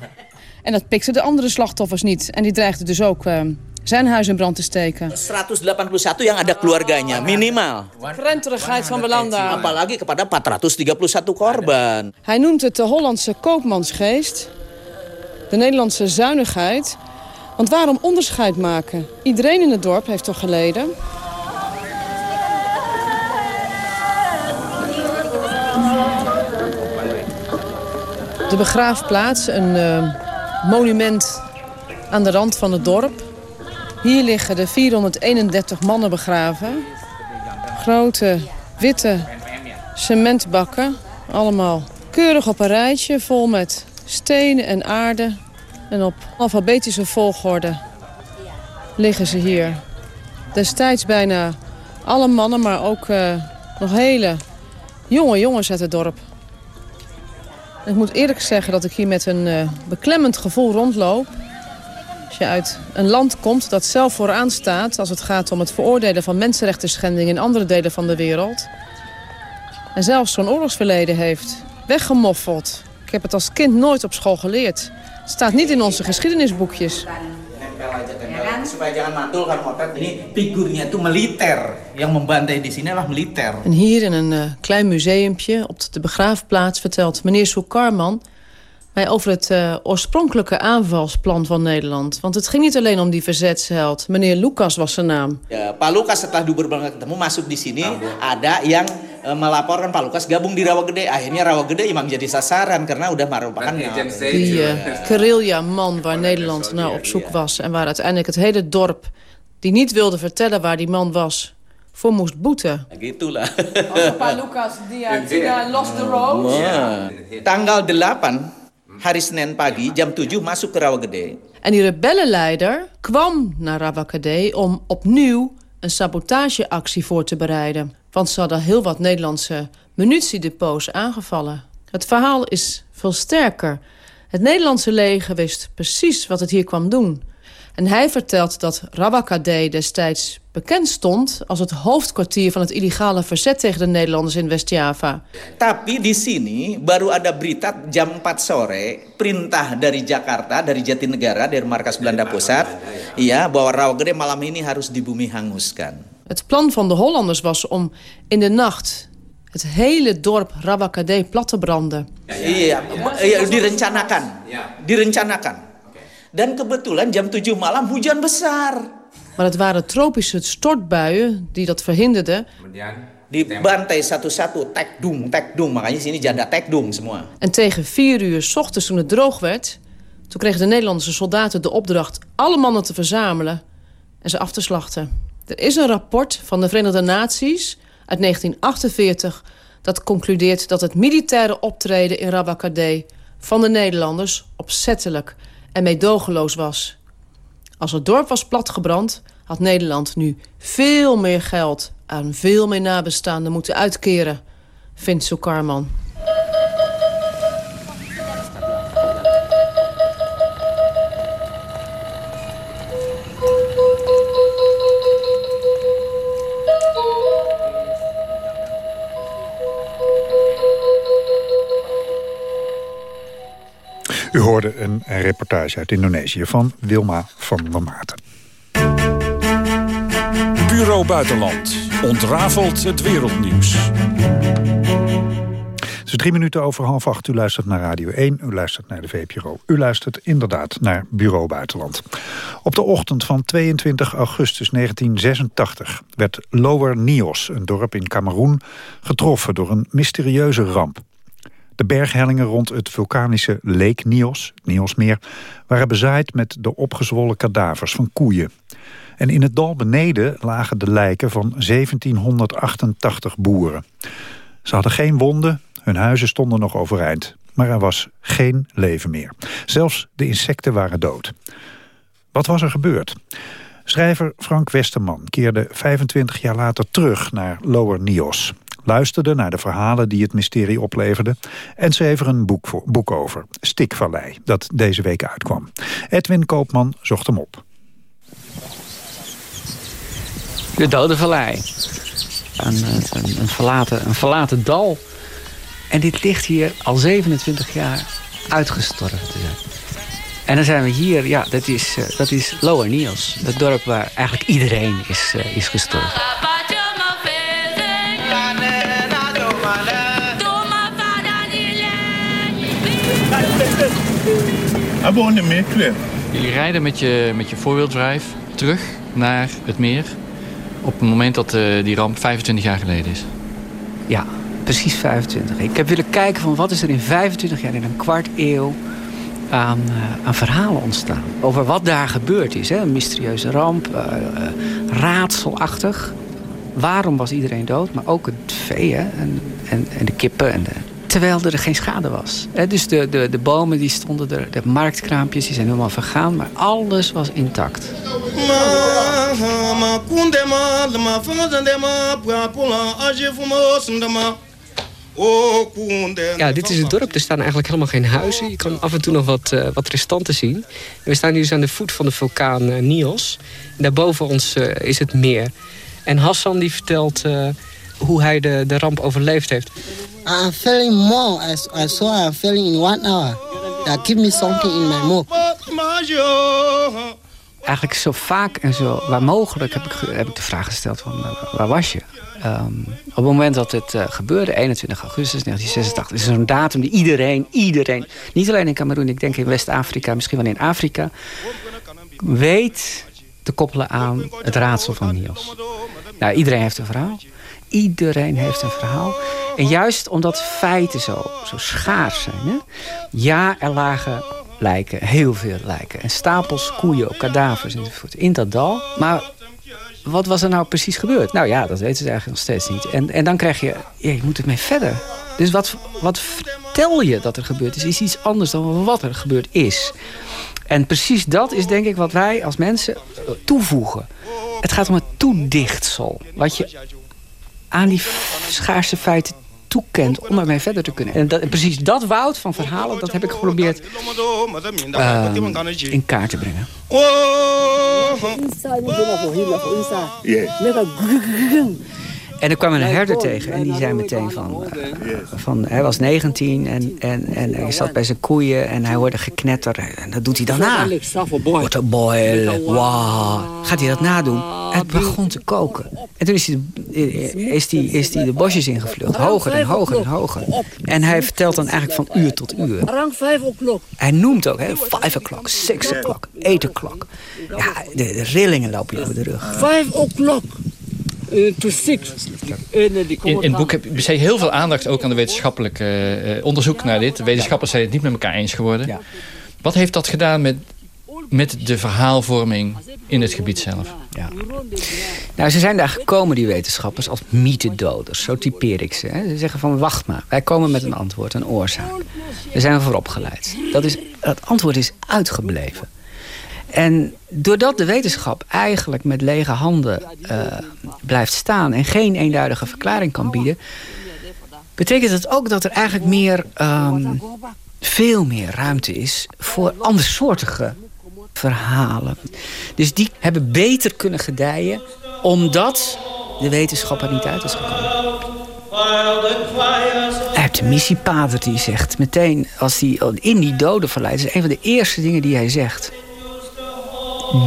En dat pikten de andere slachtoffers niet. En die dreigden dus ook uh, zijn huis in brand te steken. 181 yang ada keluarganya, minimaal. Krenterigheid van Belanda. Apalagi kepada 431 korban. Hij noemt het de Hollandse koopmansgeest de Nederlandse zuinigheid. Want waarom onderscheid maken? Iedereen in het dorp heeft toch geleden? De begraafplaats, een uh, monument aan de rand van het dorp. Hier liggen de 431 mannen begraven. Grote, witte cementbakken. Allemaal keurig op een rijtje, vol met stenen en aarde. En op alfabetische volgorde liggen ze hier. Destijds bijna alle mannen, maar ook uh, nog hele jonge jongens uit het dorp. Ik moet eerlijk zeggen dat ik hier met een uh, beklemmend gevoel rondloop. Als je uit een land komt dat zelf vooraan staat... als het gaat om het veroordelen van mensenrechten in andere delen van de wereld... en zelfs zo'n oorlogsverleden heeft weggemoffeld. Ik heb het als kind nooit op school geleerd. Het staat niet in onze geschiedenisboekjes. En hier in een uh, klein museumpje op de begraafplaats vertelt meneer Soekarman mij over het uh, oorspronkelijke aanvalsplan van Nederland. Want het ging niet alleen om die verzetsheld. Meneer Lucas was zijn naam. Ja, Pak Lucas setelah ketemu masuk di sini ada yang uh, melaporkan Pak Lucas gabung di Rawagede. Akhirnya Rawagede emang jadi sasaran karena udah merupakan die uh, guerrilla man waar Nederland naar op zoek was en waar uiteindelijk het hele dorp die niet wilde vertellen waar die man was voor moest boeten. Gitulah. Pak Lucas dia tidak lost the road. Tanggal 8 hari Senin pagi jam 7 masuk ke Rawagede. En die rebellenleider kwam naar Rawagede om opnieuw een sabotageactie voor te bereiden. Want ze hadden heel wat Nederlandse munitiedepots aangevallen. Het verhaal is veel sterker. Het Nederlandse leger wist precies wat het hier kwam doen. En hij vertelt dat Rawakade destijds bekend stond... als het hoofdkwartier van het illegale verzet tegen de Nederlanders in West-Java. Tapi di sini baru ada berita jam 4 sore... perintah dari Jakarta, dari Jatinegara, dari markas Belanda Pusat... ya, bahwa Rawagede malam ini harus di bumi hanguskan. Het plan van de Hollanders was om in de nacht het hele dorp Rawakade plat te branden. Iya, iya direncanakan. Direncanakan. Dan kebetulan jam 7 malam hujan besar. Maar het waren tropische stortbuien die dat verhinderden. Dibantai satu-satu, tekdoem, tekdoem. Makanya sini janda tekdoem semua. En tegen vier uur s ochtends toen het droog werd... toen kregen de Nederlandse soldaten de opdracht alle mannen te verzamelen... en ze af te slachten. Er is een rapport van de Verenigde Naties uit 1948... dat concludeert dat het militaire optreden in Rabakadé... van de Nederlanders opzettelijk en meedogenloos was. Als het dorp was platgebrand, had Nederland nu veel meer geld aan veel meer nabestaanden moeten uitkeren, vindt Sukarman. U hoorde een reportage uit Indonesië van Wilma van der Maarten. Bureau Buitenland ontrafelt het wereldnieuws. Het is drie minuten over half acht. U luistert naar Radio 1, u luistert naar de VPRO. U luistert inderdaad naar Bureau Buitenland. Op de ochtend van 22 augustus 1986 werd Lower Nios, een dorp in Cameroen, getroffen door een mysterieuze ramp. De berghellingen rond het vulkanische Lake Nios, Niosmeer, waren bezaaid met de opgezwollen kadavers van koeien. En in het dal beneden lagen de lijken van 1788 boeren. Ze hadden geen wonden, hun huizen stonden nog overeind. Maar er was geen leven meer. Zelfs de insecten waren dood. Wat was er gebeurd? Schrijver Frank Westerman keerde 25 jaar later terug naar Lower Nios luisterde naar de verhalen die het mysterie opleverde... en schreef er een boek, voor, boek over, Stikvallei, dat deze week uitkwam. Edwin Koopman zocht hem op. De Dode Vallei. Een, een, een, verlaten, een verlaten dal. En dit ligt hier al 27 jaar uitgestorven te zijn. En dan zijn we hier, ja, dat is, uh, dat is Lower Niels. Het dorp waar eigenlijk iedereen is, uh, is gestorven. Jullie rijden met je, met je voorwieldrive terug naar het meer... op het moment dat uh, die ramp 25 jaar geleden is. Ja, precies 25. Ik heb willen kijken van wat is er in 25 jaar, in een kwart eeuw... aan, uh, aan verhalen ontstaan. Over wat daar gebeurd is. Hè? Een mysterieuze ramp, uh, raadselachtig. Waarom was iedereen dood? Maar ook het vee hè? En, en, en de kippen en de Terwijl er geen schade was. dus de, de, de bomen die stonden er, de marktkraampjes die zijn helemaal vergaan. Maar alles was intact. Ja, dit is het dorp. Er staan eigenlijk helemaal geen huizen. Je kan af en toe nog wat, uh, wat restanten zien. En we staan nu dus aan de voet van de vulkaan uh, Nios. En daarboven ons uh, is het meer. En Hassan die vertelt hoe hij de, de ramp overleefd heeft. I'm feeling more. I, I saw I'm feeling in one hour. That give me something in my mouth. Eigenlijk zo vaak en zo waar mogelijk heb ik, heb ik de vraag gesteld van waar was je? Um, op het moment dat het uh, gebeurde, 21 augustus 1986, is er een datum die iedereen, iedereen, niet alleen in Cameroen, ik denk in West-Afrika, misschien wel in Afrika, weet te koppelen aan het raadsel van Niels. Nou, iedereen heeft een verhaal. Iedereen heeft een verhaal. En juist omdat feiten zo, zo schaars zijn. Hè? Ja, er lagen lijken, heel veel lijken. En stapels koeien, kadavers enzovoort in dat dal. Maar wat was er nou precies gebeurd? Nou ja, dat weten ze eigenlijk nog steeds niet. En, en dan krijg je, je moet ermee verder. Dus wat, wat vertel je dat er gebeurd is, is iets anders dan wat er gebeurd is. En precies dat is denk ik wat wij als mensen toevoegen. Het gaat om het toedichtsel. Wat je aan die schaarse feiten toekent om ermee verder te kunnen. En, dat, precies dat woud van verhalen, dat heb ik geprobeerd uh, in kaart te brengen. En er kwam een herder tegen en die zei meteen van... Uh, van hij was 19 en, en, en hij zat bij zijn koeien en hij hoorde geknetter. En dat doet hij dan na. What a boy, wow. Gaat hij dat nadoen? Het begon te koken. En toen is hij, is hij, is hij de bosjes ingevlucht. Hoger en hoger en hoger. En hij vertelt dan eigenlijk van uur tot uur. Hij noemt ook, hè, 5 o'clock, 6 o'clock, 8 o'clock. Ja, de, de rillingen lopen je over de rug. 5 o'clock. Uh, to six. In, in het boek heb je besteed heel veel aandacht ook aan de wetenschappelijke uh, onderzoek naar dit. De wetenschappers zijn het niet met elkaar eens geworden. Ja. Wat heeft dat gedaan met, met de verhaalvorming in het gebied zelf? Ja. Nou, ze zijn daar gekomen, die wetenschappers, als mythedoders. Zo typeer ik ze. Hè. Ze zeggen van, wacht maar, wij komen met een antwoord, een oorzaak. Daar zijn we voor opgeleid. Dat, is, dat antwoord is uitgebleven. En doordat de wetenschap eigenlijk met lege handen uh, blijft staan... en geen eenduidige verklaring kan bieden... betekent het ook dat er eigenlijk meer, um, veel meer ruimte is... voor andersoortige verhalen. Dus die hebben beter kunnen gedijen... omdat de wetenschap er niet uit is gekomen. Artemisi-pater die zegt meteen... als hij in die dodenvallei... is een van de eerste dingen die hij zegt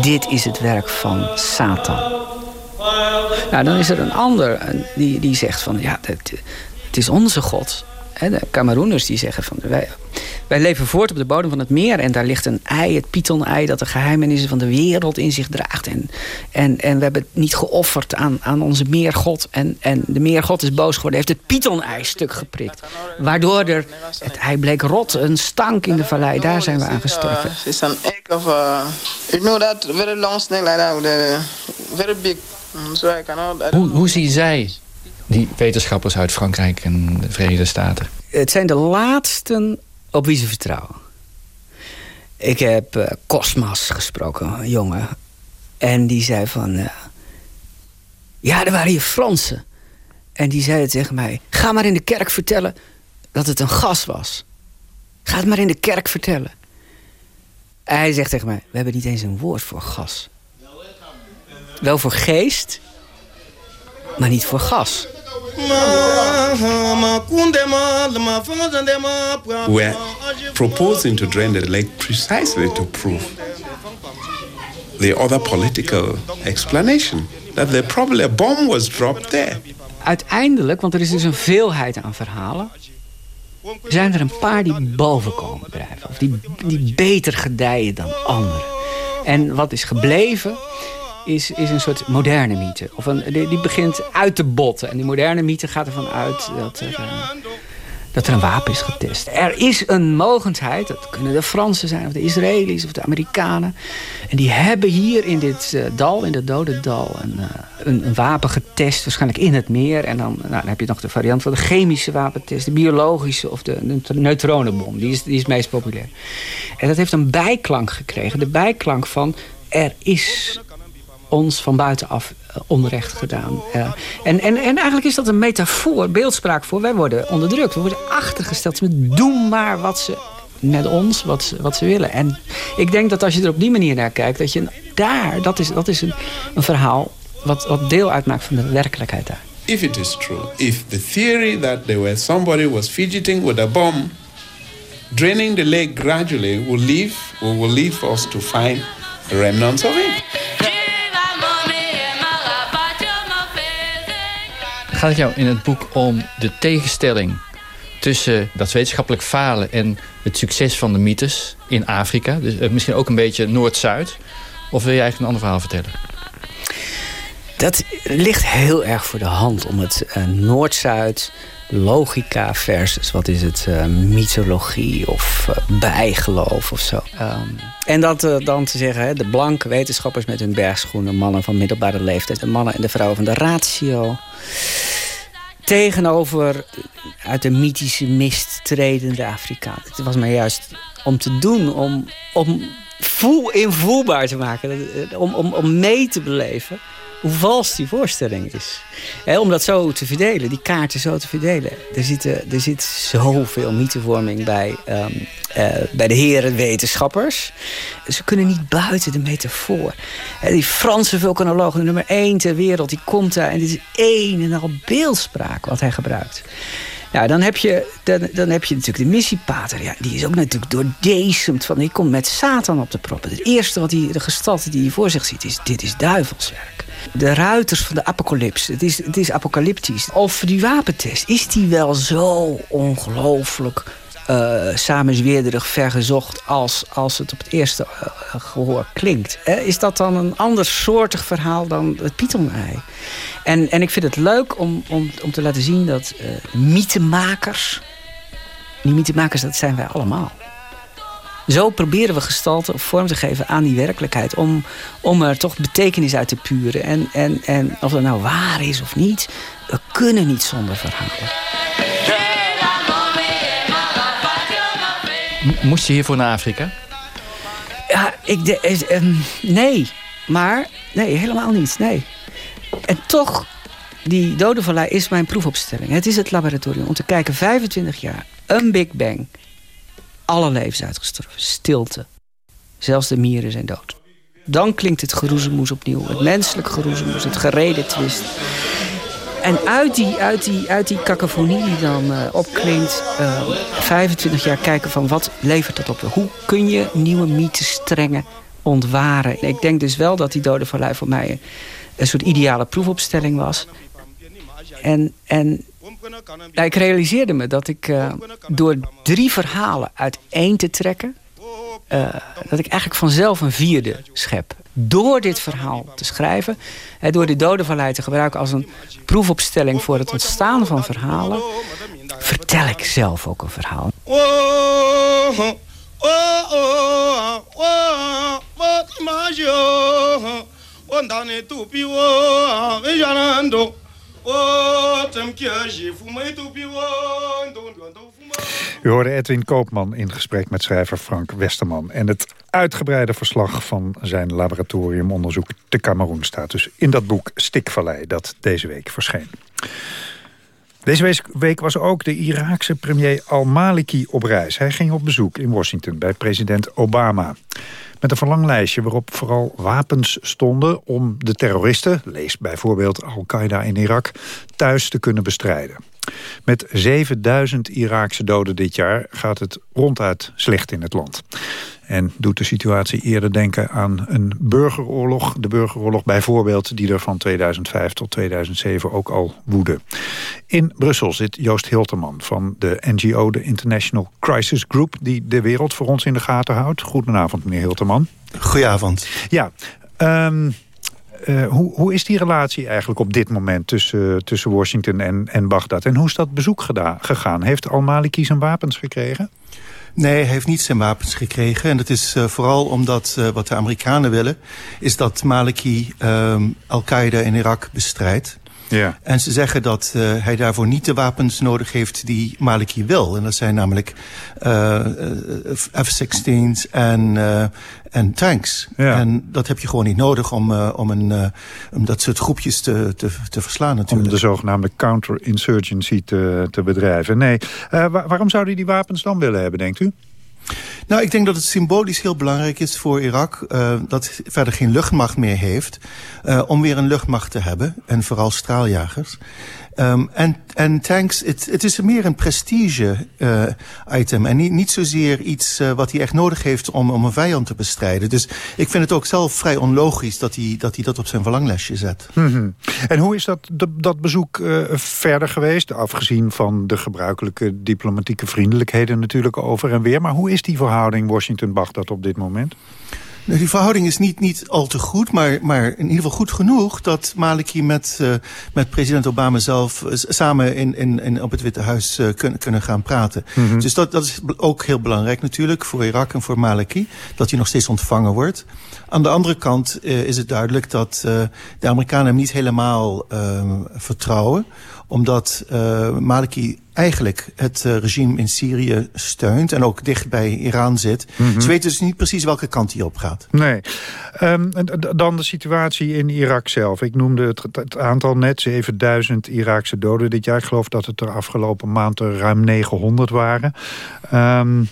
dit is het werk van Satan. Nou, dan is er een ander die, die zegt van, ja, het, het is onze God. De Cameroeners die zeggen van, wij, wij leven voort op de bodem van het meer... en daar ligt een ei, het python-ei... dat de geheimenissen van de wereld in zich draagt. En, en, en we hebben het niet geofferd aan, aan onze meergod. En, en de meergod is boos geworden, heeft het python-ei stuk geprikt. Waardoor er, het ei bleek rot, een stank in de vallei. Daar zijn we aan gestorven. It's an egg of a... You know that very long snake like that, very big... Mm, so I cannot, hoe, hoe zien zij die wetenschappers uit Frankrijk en de Verenigde Staten? Het zijn de laatsten op wie ze vertrouwen. Ik heb uh, Cosmas gesproken, jongen. En die zei van... Uh, ja, er waren hier Fransen. En die zeiden tegen mij... Ga maar in de kerk vertellen dat het een gas was. Ga het maar in de kerk vertellen. Hij zegt tegen mij... We hebben niet eens een woord voor gas. Wel voor geest, maar niet voor gas. We're proposing to drain the lake precisely to prove the other political explanation that there probably a bomb was dropped there. Uiteindelijk, want er is dus een veelheid aan verhalen, zijn er een paar die boven komen drijven. Of die, die beter gedijen dan anderen. En wat is gebleven is, is een soort moderne mythe. Of een, die, begint uit te botten. En die moderne mythe gaat ervan uit dat er, dat er een wapen is getest. Er is een mogendheid, dat kunnen de Fransen zijn... of de Israëli's of de Amerikanen. En die hebben hier in dit uh, dal, in het dode dal... Een, uh, een, een, wapen getest, waarschijnlijk in het meer. En dan, nou, dan heb je nog de variant van de chemische wapentest... de biologische of de, de neutronenbom. Die is, die is het meest populair. En dat heeft een bijklank gekregen. De bijklank van er is ons van buitenaf uh, onrecht gedaan. En, en, en eigenlijk is dat een metafoor, beeldspraak voor... wij worden onderdrukt, we worden achtergesteld. Ze doen maar wat ze met ons, wat ze, wat ze willen. En ik denk dat als je er op die manier naar kijkt... dat je daar, dat is, dat is een, een verhaal wat, wat deel uitmaakt van de werkelijkheid daar. If it is true, if the theory that there was somebody was fidgeting with a bomb... draining the lake gradually will leave, will lead us to find remnants of it. Gaat het jou in het boek om de tegenstelling tussen dat wetenschappelijk falen en het succes van de mythes in Afrika? Dus uh, misschien ook een beetje Noord-Zuid. Of wil je eigenlijk een ander verhaal vertellen? Dat ligt heel erg voor de hand om het uh, Noord-Zuid logica versus wat is het, uh, mythologie of bijgeloof of zo. Um, en dat dan te zeggen, hè, de blanke wetenschappers met hun bergschoenen... mannen van middelbare leeftijd, de mannen en de vrouwen van de ratio... tegenover uit de mythische mist tredende Afrikaan. Het was maar juist om te doen, om, om voel, invoelbaar te maken... om, om, om mee te beleven hoe vals die voorstelling is. Om dat zo te verdelen, die kaarten zo te verdelen. Er zit, er zit zoveel mythevorming bij, um, uh, bij de heren wetenschappers. Ze kunnen niet buiten de metafoor. Die Franse vulkanoloog, nummer één ter wereld, die komt daar... en dit is één en al beeldspraak wat hij gebruikt. Ja, dan heb je, dan, dan heb je natuurlijk de missiepater. Ja, die is ook natuurlijk doordezemd van... die komt met Satan op de proppen. Het eerste wat hij, de gestalte die hij voor zich ziet is... dit is duivelswerk. De ruiters van de apocalyps. Het is, het is apocalyptisch. Of die wapentest. Is die wel zo ongelooflijk samenzweerderig vergezocht... Als, als het op het eerste uh, gehoor klinkt? Eh, is dat dan een ander soortig verhaal dan het Python-ei? En, en ik vind het leuk om, om, om te laten zien dat uh, mythemakers... die mythemakers, dat zijn wij allemaal. Zo proberen we gestalte of vorm te geven aan die werkelijkheid. Om, om er toch betekenis uit te puren. En, en, en of dat nou waar is of niet. We kunnen niet zonder verhalen. Moest je hiervoor naar Afrika? Ja, ik de, uh, nee. Maar, nee, helemaal niet. Nee. En toch, die Dodenvallei is mijn proefopstelling. Het is het laboratorium om te kijken, 25 jaar, een Big Bang alle levens uitgestorven. Stilte. Zelfs de mieren zijn dood. Dan klinkt het geroezemoes opnieuw. Het menselijk geroezemoes, het gereden twist. En uit die, uit die, uit die cacophonie die dan uh, opklinkt... Uh, 25 jaar kijken van wat levert dat op? Hoe kun je nieuwe mythestrengen ontwaren? Ik denk dus wel dat die Dode Vallei voor mij... een soort ideale proefopstelling was. En, en ik realiseerde me dat ik uh, door drie verhalen uit één te trekken... Uh, dat ik eigenlijk vanzelf een vierde schep. Door dit verhaal te schrijven... Uh, door de dodenvallei te gebruiken als een proefopstelling... voor het ontstaan van verhalen... vertel ik zelf ook een verhaal. U hoorde Edwin Koopman in gesprek met schrijver Frank Westerman. En het uitgebreide verslag van zijn laboratoriumonderzoek te Cameroen staat dus in dat boek Stikvallei dat deze week verscheen. Deze week was ook de Iraakse premier al-Maliki op reis. Hij ging op bezoek in Washington bij president Obama. Met een verlanglijstje waarop vooral wapens stonden om de terroristen... lees bijvoorbeeld Al-Qaeda in Irak, thuis te kunnen bestrijden. Met 7000 Iraakse doden dit jaar gaat het ronduit slecht in het land. En doet de situatie eerder denken aan een burgeroorlog. De burgeroorlog bijvoorbeeld die er van 2005 tot 2007 ook al woedde. In Brussel zit Joost Hilterman van de NGO, de International Crisis Group... die de wereld voor ons in de gaten houdt. Goedenavond, meneer Hilterman. Goedenavond. Ja, um, hoe, hoe is die relatie eigenlijk op dit moment tussen, tussen Washington en, en Bagdad? En hoe is dat bezoek gegaan? Heeft al-Maliki zijn wapens gekregen? Nee, hij heeft niet zijn wapens gekregen. En dat is uh, vooral omdat uh, wat de Amerikanen willen... is dat Maliki um, Al-Qaeda in Irak bestrijdt. Ja. En ze zeggen dat uh, hij daarvoor niet de wapens nodig heeft die Maliki wil. En dat zijn namelijk uh, F-16's en, uh, en tanks. Ja. En dat heb je gewoon niet nodig om, om, een, om dat soort groepjes te, te, te verslaan natuurlijk. Om de zogenaamde counterinsurgency te, te bedrijven. Nee, waar, waarom zou hij die wapens dan willen hebben, denkt u? Nou, ik denk dat het symbolisch heel belangrijk is voor Irak... Uh, dat verder geen luchtmacht meer heeft... Uh, om weer een luchtmacht te hebben. En vooral straaljagers. Um, en, en tanks, het, is meer een prestige uh, item. En niet, zozeer iets uh, wat hij echt nodig heeft om, om een vijand te bestrijden. Dus ik vind het ook zelf vrij onlogisch dat hij dat, op zijn verlanglesje zet. -hmm. En hoe is dat, dat bezoek uh, verder geweest? Afgezien van de gebruikelijke diplomatieke vriendelijkheden natuurlijk over en weer. Maar hoe is die verhouding Washington-Bagdad op dit moment? Die verhouding is niet, niet al te goed, maar, maar in ieder geval goed genoeg... dat Maliki met, uh, met president Obama zelf uh, samen in, in, in, op het Witte Huis uh, kunnen, kunnen gaan praten. Mhm. Mm -hmm. Dus dat, dat is ook heel belangrijk natuurlijk voor Irak en voor Maliki. Dat hij nog steeds ontvangen wordt. Aan de andere kant is het duidelijk dat de Amerikanen hem niet helemaal vertrouwen omdat uh, Maliki eigenlijk het uh, regime in Syrië steunt... en ook dicht bij Iran zit. Mm -hmm. Ze weten dus niet precies welke kant hij op gaat. Nee. Um, dan de situatie in Irak zelf. Ik noemde het, het, aantal net, 7000 Iraakse doden dit jaar. Ik geloof dat het er afgelopen maand er ruim 900 waren. Um,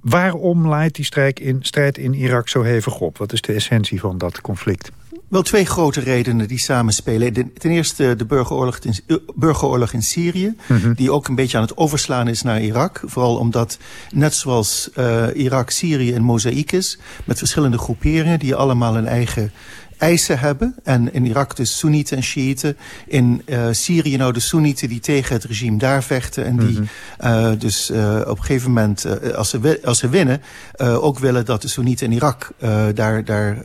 waarom leidt die strijd in, strijd in Irak zo hevig op? Wat is de essentie van dat conflict? Wel twee grote redenen die samenspelen. Ten eerste de burgeroorlog in, uh, burgeroorlog in Syrië. Mhm. Mm -hmm. Die ook een beetje aan het overslaan is naar Irak. Vooral omdat, net zoals uh, Irak, Syrië een mozaïek is. Met verschillende groeperingen die allemaal een eigen eisen hebben. En in Irak dus Soenieten en Shiiten. In uh, Syrië nou de Soenieten die tegen het regime daar vechten. En die mm -hmm. uh, dus uh, op een gegeven moment, als, ze als ze winnen... Ook willen dat de Soenieten in Irak daar, daar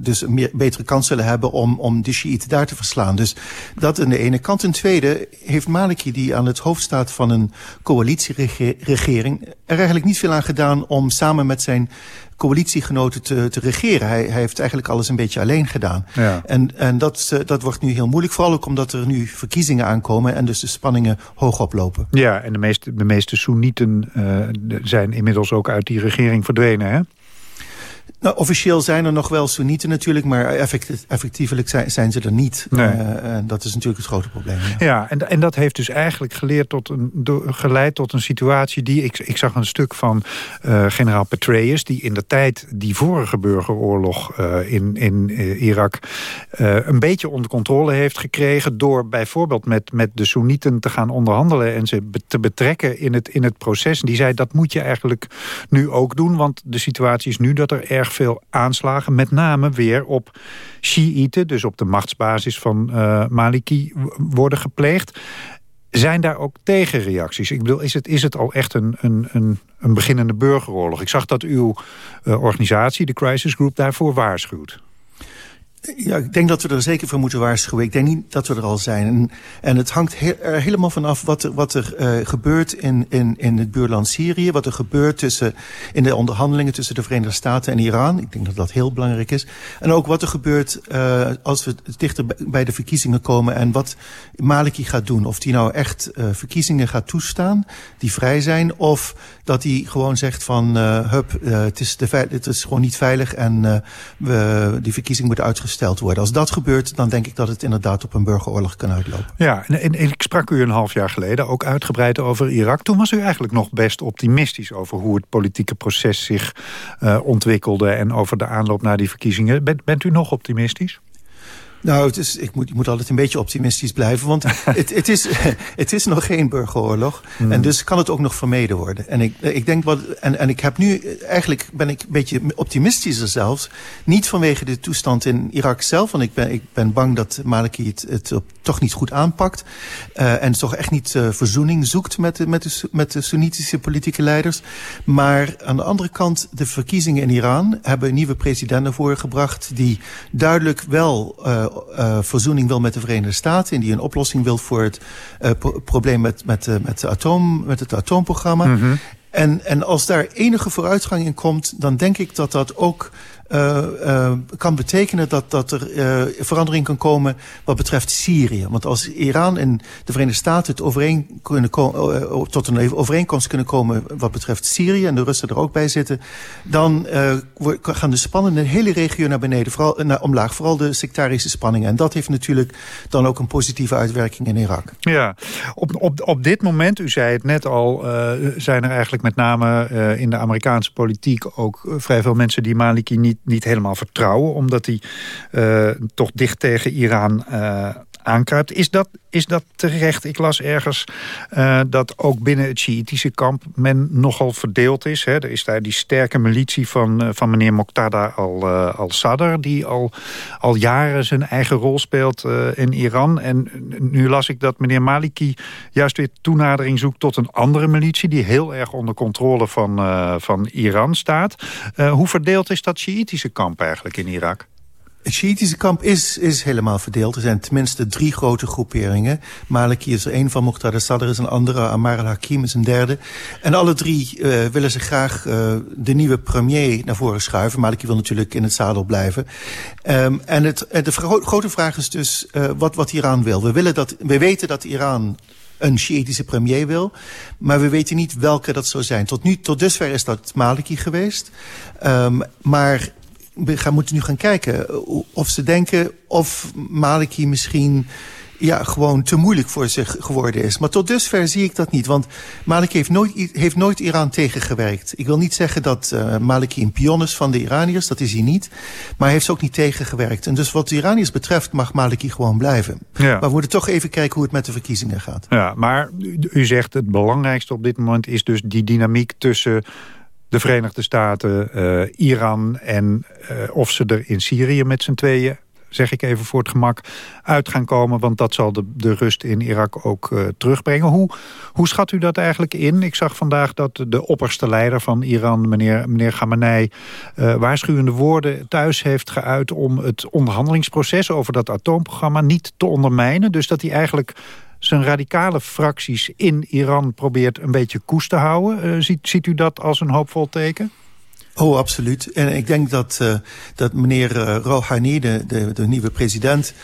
dus een meer, betere kans zullen hebben... om, om de Shiiten daar te verslaan. Dus dat aan de ene kant. Ten tweede heeft Maliki, die aan het hoofd staat van een coalitieregering... er eigenlijk niet veel aan gedaan om samen met zijn coalitiegenoten te, te regeren. Hij, hij heeft eigenlijk alles een beetje alleen gedaan. Ja. En, en dat, uh, dat wordt nu heel moeilijk. Vooral ook omdat er nu verkiezingen aankomen... en dus de spanningen hoog oplopen. Ja, en de meeste, de meeste Soenieten uh, zijn inmiddels ook uit die regering verdwenen, hè? Nou, officieel zijn er nog wel Soenieten natuurlijk... maar effect, effectievelijk zijn, zijn ze er niet. Nee. Uh, dat is natuurlijk het grote probleem. Ja, ja en, en dat heeft dus eigenlijk geleerd tot een, geleid tot een situatie... die ik, ik zag een stuk van uh, generaal Petraeus... die in de tijd die vorige burgeroorlog uh, in, in Irak... een beetje onder controle heeft gekregen... door bijvoorbeeld met, met de Soenieten te gaan onderhandelen... en ze te betrekken in het, in het proces. Die zei, dat moet je eigenlijk nu ook doen... want de situatie is nu dat er erg veel aanslagen, met name weer op Shiiten, dus op de machtsbasis van uh, Maliki, worden gepleegd. Zijn daar ook tegenreacties? Ik bedoel, is het, is het al echt een, een, een, een beginnende burgeroorlog? Ik zag dat uw uh, organisatie, de Crisis Group, daarvoor waarschuwt. Ja, ik denk dat we er zeker voor moeten waarschuwen. Ik denk niet dat we er al zijn. En, het hangt er helemaal vanaf wat er, wat er uh, gebeurt in, in, in het buurland Syrië. Wat er gebeurt tussen, in de onderhandelingen tussen de Verenigde Staten en Iran. Ik denk dat dat heel belangrijk is. En ook wat er gebeurt uh, als we dichter bij de verkiezingen komen. En wat Maliki gaat doen. Of die nou echt uh, verkiezingen gaat toestaan die vrij zijn. Of dat hij gewoon zegt van, hup, het, is de, het is gewoon niet veilig. En we, die verkiezing moet uitgesteld gesteld worden. Als dat gebeurt, dan denk ik dat het inderdaad op een burgeroorlog kan uitlopen. Ja, en, ik sprak u een half jaar geleden ook uitgebreid over Irak. Toen was u eigenlijk nog best optimistisch over hoe het politieke proces zich uh, ontwikkelde... en over de aanloop naar die verkiezingen. Bent, bent u nog optimistisch? Nou, het is, ik, moet, ik moet altijd een beetje optimistisch blijven. Want het, het, is, het is nog geen burgeroorlog. Hmm. En dus kan het ook nog vermeden worden. En ik, ik denk wat. En, en ik heb nu. Eigenlijk ben ik een beetje optimistischer zelfs. Niet vanwege de toestand in Irak zelf. Want ik ben, ik ben bang dat Maliki het, het toch niet goed aanpakt. Uh, en toch echt niet uh, verzoening zoekt met de, met, de, met de Soenitische politieke leiders. Maar aan de andere kant, de verkiezingen in Iran hebben nieuwe president naar voren gebracht. Die duidelijk wel. Uh, uh, verzoening wil met de Verenigde Staten... en die een oplossing wil voor het uh, probleem met, met, met, de atoom, met het atoomprogramma. Mm -hmm. En, en als daar enige vooruitgang in komt... dan denk ik dat dat ook uh, uh, kan betekenen dat, dat er uh, verandering kan komen wat betreft Syrië. Want als Iran en de Verenigde Staten het overeen kunnen tot een overeenkomst kunnen komen wat betreft Syrië en de Russen er ook bij zitten, dan gaan de spanningen in de hele regio naar beneden, vooral naar omlaag, vooral de sectarische spanningen. En dat heeft natuurlijk dan ook een positieve uitwerking in Irak. Ja, op, op, op dit moment, u zei het net al, zijn er eigenlijk met name in de Amerikaanse politiek ook vrij veel mensen die Maliki niet niet, helemaal vertrouwen... omdat hij uh, toch dicht tegen Iran uh, aankruipt. Is dat, is dat terecht? Ik las ergens uh, dat ook binnen het Sjiitische kamp men nogal verdeeld is. Hè. Er is daar die sterke militie van, uh, van meneer Moqtada al-Sadr... Al die al, al jaren zijn eigen rol speelt in Iran. En nu las ik dat meneer Maliki juist weer toenadering zoekt... tot een andere militie die heel erg onder controle van, van Iran staat. hoe verdeeld is dat Sjiitische kamp eigenlijk in Irak? Het Shiïtische kamp is, is helemaal verdeeld. Er zijn tenminste drie grote groeperingen. Maliki is er één van, Muqtada Sadr is een andere, Amar al-Hakim is een derde. En alle drie uh, willen ze graag uh, de nieuwe premier naar voren schuiven. Maliki wil natuurlijk in het zadel blijven. Um, en het, de gro grote vraag is dus uh, wat, wat Iran wil. We, willen dat, we weten dat Iran een Shiïtische premier wil. Maar we weten niet welke dat zou zijn. Tot, nu, tot dusver is dat Maliki geweest. Um, maar we gaan, moeten nu gaan kijken eh, of ze denken of Maliki misschien ja, gewoon te moeilijk voor zich geworden is. Maar tot dusver zie ik dat niet. Want Maliki heeft nooit, heeft nooit Iran tegengewerkt. Ik wil niet zeggen dat uh, Maliki een pion is van de Iraniërs. Dat is hij niet. Maar hij heeft ze ook niet tegengewerkt. En dus wat de Iraniërs betreft mag Maliki gewoon blijven. Ja. Maar we moeten toch even kijken hoe het met de verkiezingen gaat. Ja, maar u zegt het belangrijkste op dit moment is dus die dynamiek tussen de Verenigde Staten, uh, Iran en uh, of ze er in Syrië met z'n tweeën zeg ik even voor het gemak, uit gaan komen. Want dat zal de, de rust in Irak ook uh, terugbrengen. Hoe, hoe schat u dat eigenlijk in? Ik zag vandaag dat de opperste leider van Iran, meneer, meneer Khamenei... Waarschuwende woorden thuis heeft geuit om het onderhandelingsproces... over dat atoomprogramma niet te ondermijnen. Dus dat hij eigenlijk zijn radicale fracties in Iran probeert een beetje koest te houden. Uh, ziet, ziet u dat als een hoopvol teken? Oh, absoluut. En ik denk dat, uh, dat meneer uh, Rouhani, de, de nieuwe president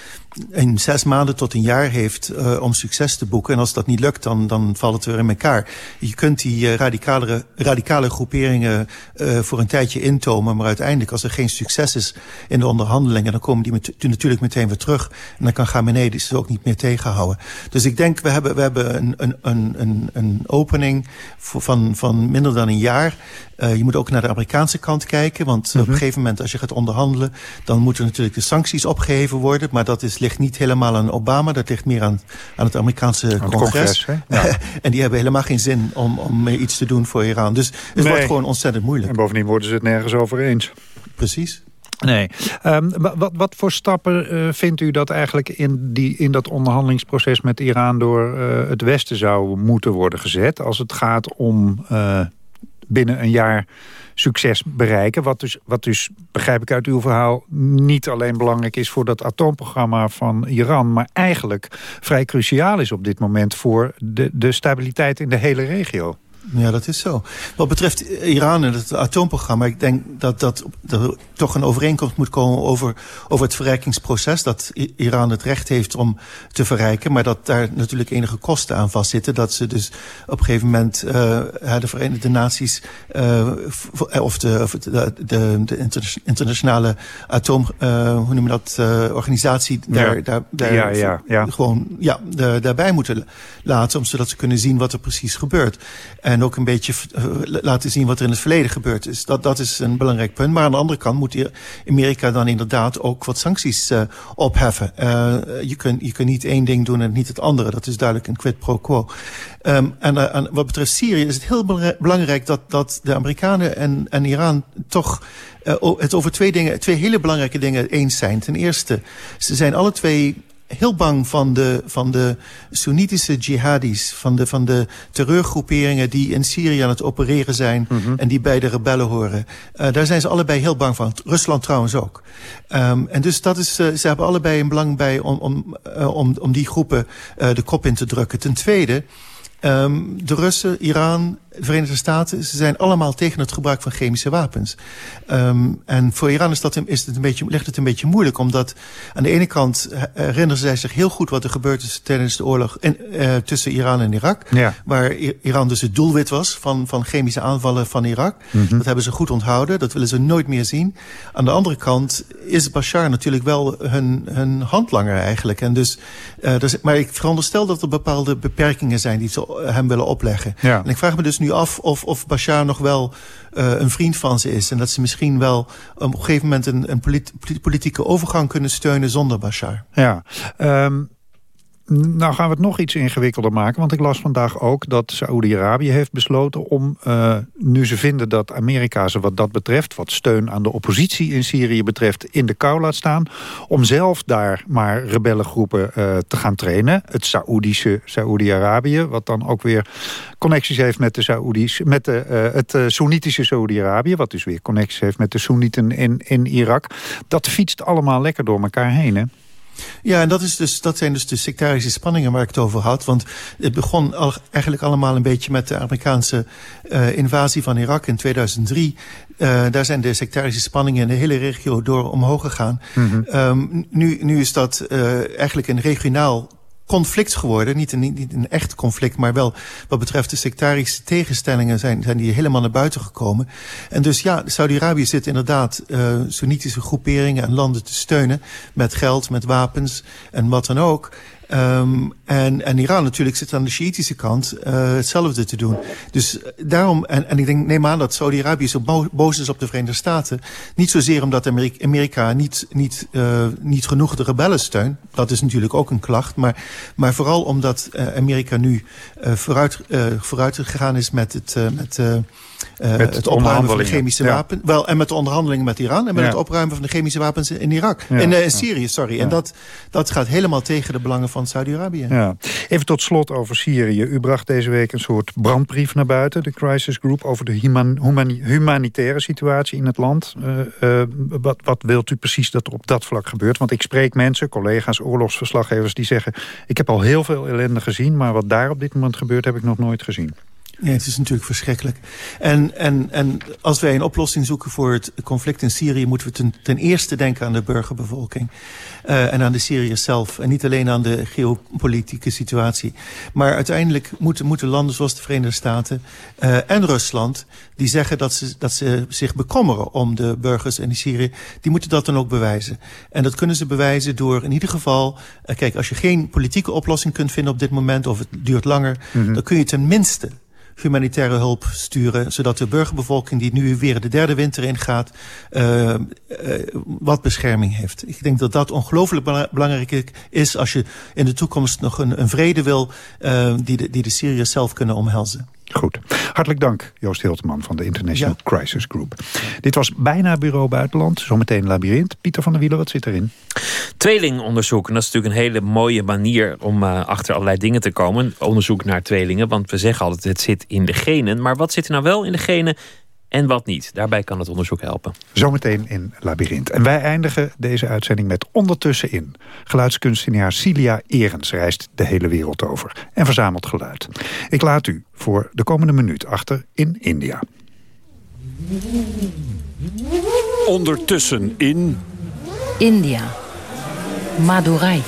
in zes maanden tot een jaar heeft uh, om succes te boeken. En als dat niet lukt, dan, dan valt het weer in elkaar. Je kunt die uh, radicale, radicale groeperingen uh, voor een tijdje intomen. Maar uiteindelijk, als er geen succes is in de onderhandelingen... dan komen die met, natuurlijk meteen weer terug. En dan kan Gamenei ze ook niet meer tegenhouden. Dus ik denk, we hebben, we hebben een, een, een, een opening van, van minder dan een jaar. Uh, je moet ook naar de Amerikaanse kant kijken. Want mm -hmm. op een mhm. gegeven moment, als je gaat onderhandelen... dan moeten natuurlijk de sancties opgeheven worden. Maar dat is ligt niet helemaal aan Obama. Dat ligt meer aan, aan het Amerikaanse aan congres. congres ja. en die hebben helemaal geen zin om, om iets te doen voor Iran. Dus het nee. wordt gewoon ontzettend moeilijk. En bovendien worden ze het nergens over eens. Precies. Nee. Um, wat, wat voor stappen uh, vindt u dat eigenlijk in, die, in dat onderhandelingsproces met Iran door uh, het Westen zou moeten worden gezet? Als het gaat om uh, binnen een jaar succes bereiken. Wat dus, wat dus, begrijp ik uit uw verhaal, niet alleen belangrijk is voor dat atoomprogramma van Iran, maar eigenlijk vrij cruciaal is op dit moment voor de, de stabiliteit in de hele regio. Ja, dat is zo. Wat betreft Iran en het atoomprogramma... ik denk dat, dat er toch een overeenkomst moet komen over, over het verrijkingsproces. Dat Iran het recht heeft om te verrijken... maar dat daar natuurlijk enige kosten aan vastzitten. Dat ze dus op een gegeven moment uh, de Verenigde Naties... Uh, of de, of de, de, de internationale atoom... Uh, hoe noem je dat? organisatie daar, ja. daar, daar ja, ja, ja. gewoon ja, daarbij moeten laten... zodat ze kunnen zien wat er precies gebeurt. En ook een beetje laten zien wat er in het verleden gebeurd is. Dat, dat is een belangrijk punt. Maar aan de andere kant moet Amerika dan inderdaad ook wat sancties opheffen. je, kunt, je kunt niet één ding doen en niet het andere. Dat is duidelijk een quid pro quo. Um, en, en, wat betreft Syrië is het heel belangrijk dat, dat de Amerikanen en, en Iran toch het over twee, dingen, twee hele belangrijke dingen eens zijn. Ten eerste, ze zijn alle twee heel bang van de, van de Soenitische jihadis, van de, van de terreurgroeperingen die in Syrië aan het opereren zijn mm -hmm. en die bij de rebellen horen. Uh, daar zijn ze allebei heel bang van. Rusland trouwens ook. Um, en dus dat is, uh, ze hebben allebei een belang bij om, om, uh, om, om die groepen de kop in te drukken. Ten tweede, um, de Russen, Iran, Verenigde Staten, ze zijn allemaal tegen het gebruik van chemische wapens. Um, en voor Iran is dat, is het een beetje, ligt het een beetje moeilijk, omdat aan de ene kant herinneren zij zich heel goed wat er gebeurd is tijdens de oorlog in, uh, tussen Iran en Irak. Ja. Waar Iran dus het doelwit was van, van chemische aanvallen van Irak. Mm -hmm. Dat hebben ze goed onthouden, dat willen ze nooit meer zien. Aan de andere kant is Bashar natuurlijk wel hun, hun handlanger eigenlijk. En dus, uh, dus, maar ik veronderstel dat er bepaalde beperkingen zijn die ze hem willen opleggen. Ja. En ik vraag me dus nu af of, of Bashar nog wel uh, een vriend van ze is. En dat ze misschien wel op een gegeven moment een, een polit politieke overgang kunnen steunen zonder Bashar. Ja, um, nou gaan we het nog iets ingewikkelder maken. Want ik las vandaag ook dat Saoedi-Arabië heeft besloten om... Uh, nu ze vinden dat Amerika ze wat dat betreft... wat steun aan de oppositie in Syrië betreft... in de kou laat staan... om zelf daar maar rebellengroepen uh, te gaan trainen. Het Saoedische Saoedi-Arabië... wat dan ook weer connecties heeft met, de Saoedi's, met de, uh, het Soenitische Saoedi-Arabië... wat dus weer connecties heeft met de Soenieten in, in Irak. Dat fietst allemaal lekker door elkaar heen, hè? Ja, en dat, is dus, dat zijn dus de sectarische spanningen waar ik het over had. Want het begon al, eigenlijk allemaal een beetje met de Amerikaanse uh, invasie van Irak in 2003. Uh, daar zijn de sectarische spanningen in de hele regio door omhoog gegaan. Mm -hmm. um, nu, nu is dat uh, eigenlijk een regionaal conflict geworden. Niet een, niet een echt conflict, maar wel wat betreft de sectarische tegenstellingen zijn, zijn die helemaal naar buiten gekomen. En dus ja, Saudi-Arabië zit inderdaad uh, Soenitische groeperingen en landen te steunen met geld, met wapens en wat dan ook. Um, en, en Iran natuurlijk zit aan de Shiïtische kant uh, hetzelfde te doen. Dus daarom, en, en ik denk, neem aan dat Saudi-Arabië zo bo boos is op de Verenigde Staten. Niet zozeer omdat Amerika, Amerika niet, niet, uh, niet genoeg de rebellen steunt. Dat is natuurlijk ook een klacht. Maar, maar vooral omdat uh, Amerika nu vooruit, vooruit gegaan is met het... Met, uh, met het opruimen van de chemische ja. wapens. Wel, en met de onderhandelingen met Iran. En met ja. het opruimen van de chemische wapens in Irak. Ja. In, uh, in Syrië, sorry. En dat, dat gaat helemaal tegen de belangen van Saudi-Arabië. Ja. Even tot slot over Syrië. U bracht deze week een soort brandbrief naar buiten. De Crisis Group over de human, humani humanitaire situatie in het land. Uh, wat, wat wilt u precies dat er op dat vlak gebeurt? Want ik spreek mensen, collega's, oorlogsverslaggevers... die zeggen, ik heb al heel veel ellende gezien... maar wat daar op dit moment gebeurt, heb ik nog nooit gezien. Ja, het is natuurlijk verschrikkelijk. En, en, en als wij een oplossing zoeken voor het conflict in Syrië... moeten we ten, ten eerste denken aan de burgerbevolking. Uh, en aan de Syriërs zelf. En niet alleen aan de geopolitieke situatie. Maar uiteindelijk moeten, moeten landen zoals de Verenigde Staten uh, en Rusland... die zeggen dat ze, dat ze zich bekommeren om de burgers in Syrië... die moeten dat dan ook bewijzen. En dat kunnen ze bewijzen door in ieder geval... Uh, kijk, als je geen politieke oplossing kunt vinden op dit moment... of het duurt langer, mm -hmm. dan kun je tenminste humanitaire hulp sturen... zodat de burgerbevolking die nu weer de derde winter ingaat... Uh, uh, wat bescherming heeft. Ik denk dat dat ongelooflijk belangrijk is... als je in de toekomst nog een, een vrede wil... Uh, die, die de Syriërs zelf kunnen omhelzen. Goed. Hartelijk dank, Joost Hilteman van de International ja. Crisis Group. Dit was bijna Bureau Buitenland. Zometeen Labyrinth. Pieter van der Wielen, wat zit erin? Tweelingonderzoek. En dat is natuurlijk een hele mooie manier om uh, achter allerlei dingen te komen. Onderzoek naar tweelingen. Want we zeggen altijd, het zit in de genen. Maar wat zit er nou wel in de genen en wat niet. Daarbij kan het onderzoek helpen. Zometeen in Labyrinth. En wij eindigen deze uitzending met ondertussen in. Geluidskunstenaar Cilia Erens reist de hele wereld over en verzamelt geluid. Ik laat u voor de komende minuut achter in India. Ondertussen in... India. Madurai.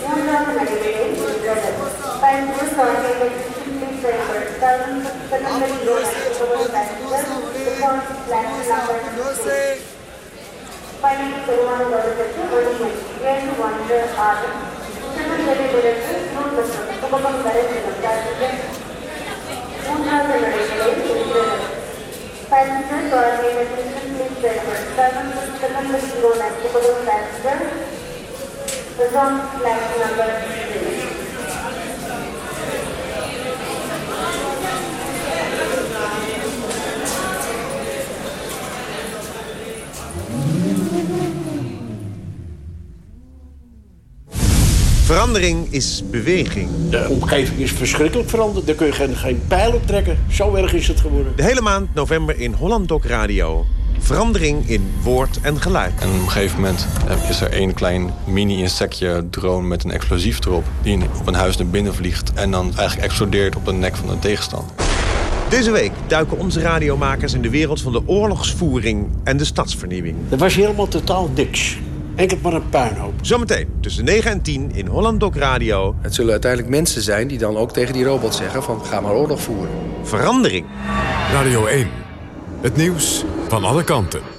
மூன்றாவது நடைமுறை உள்ளது பயன்பூர் பயணம் பெருமாறுவதற்கு வலிமை ஏழு ஒன்று ஆறு திருநெல்வேலியிலிருந்து நூறு உபகம் வரை மூன்றாவது நடைமுறை உள்ளது Passenger following attention please welcome. Servant system is known as the Passenger. The zone flight number 3. Verandering is beweging. De omgeving is verschrikkelijk veranderd. Daar kun je geen, geen pijl op trekken. Zo erg is het geworden. De hele maand november in Holland Doc Radio. Verandering in woord en geluid. En op een gegeven moment eh, is er één klein mini-insectje drone met een explosief erop... die op een huis naar binnen vliegt en dan eigenlijk explodeert op de nek van de tegenstander. Deze week duiken onze radiomakers in de wereld van de oorlogsvoering en de stadsvernieuwing. Er was helemaal totaal niks. Enkel maar een puinhoop. Zometeen tussen 9 en 10 in Holland Doc Radio. Het zullen uiteindelijk mensen zijn die dan ook tegen die robot zeggen van ga maar oorlog voeren. Verandering. Radio 1. Het nieuws van alle kanten.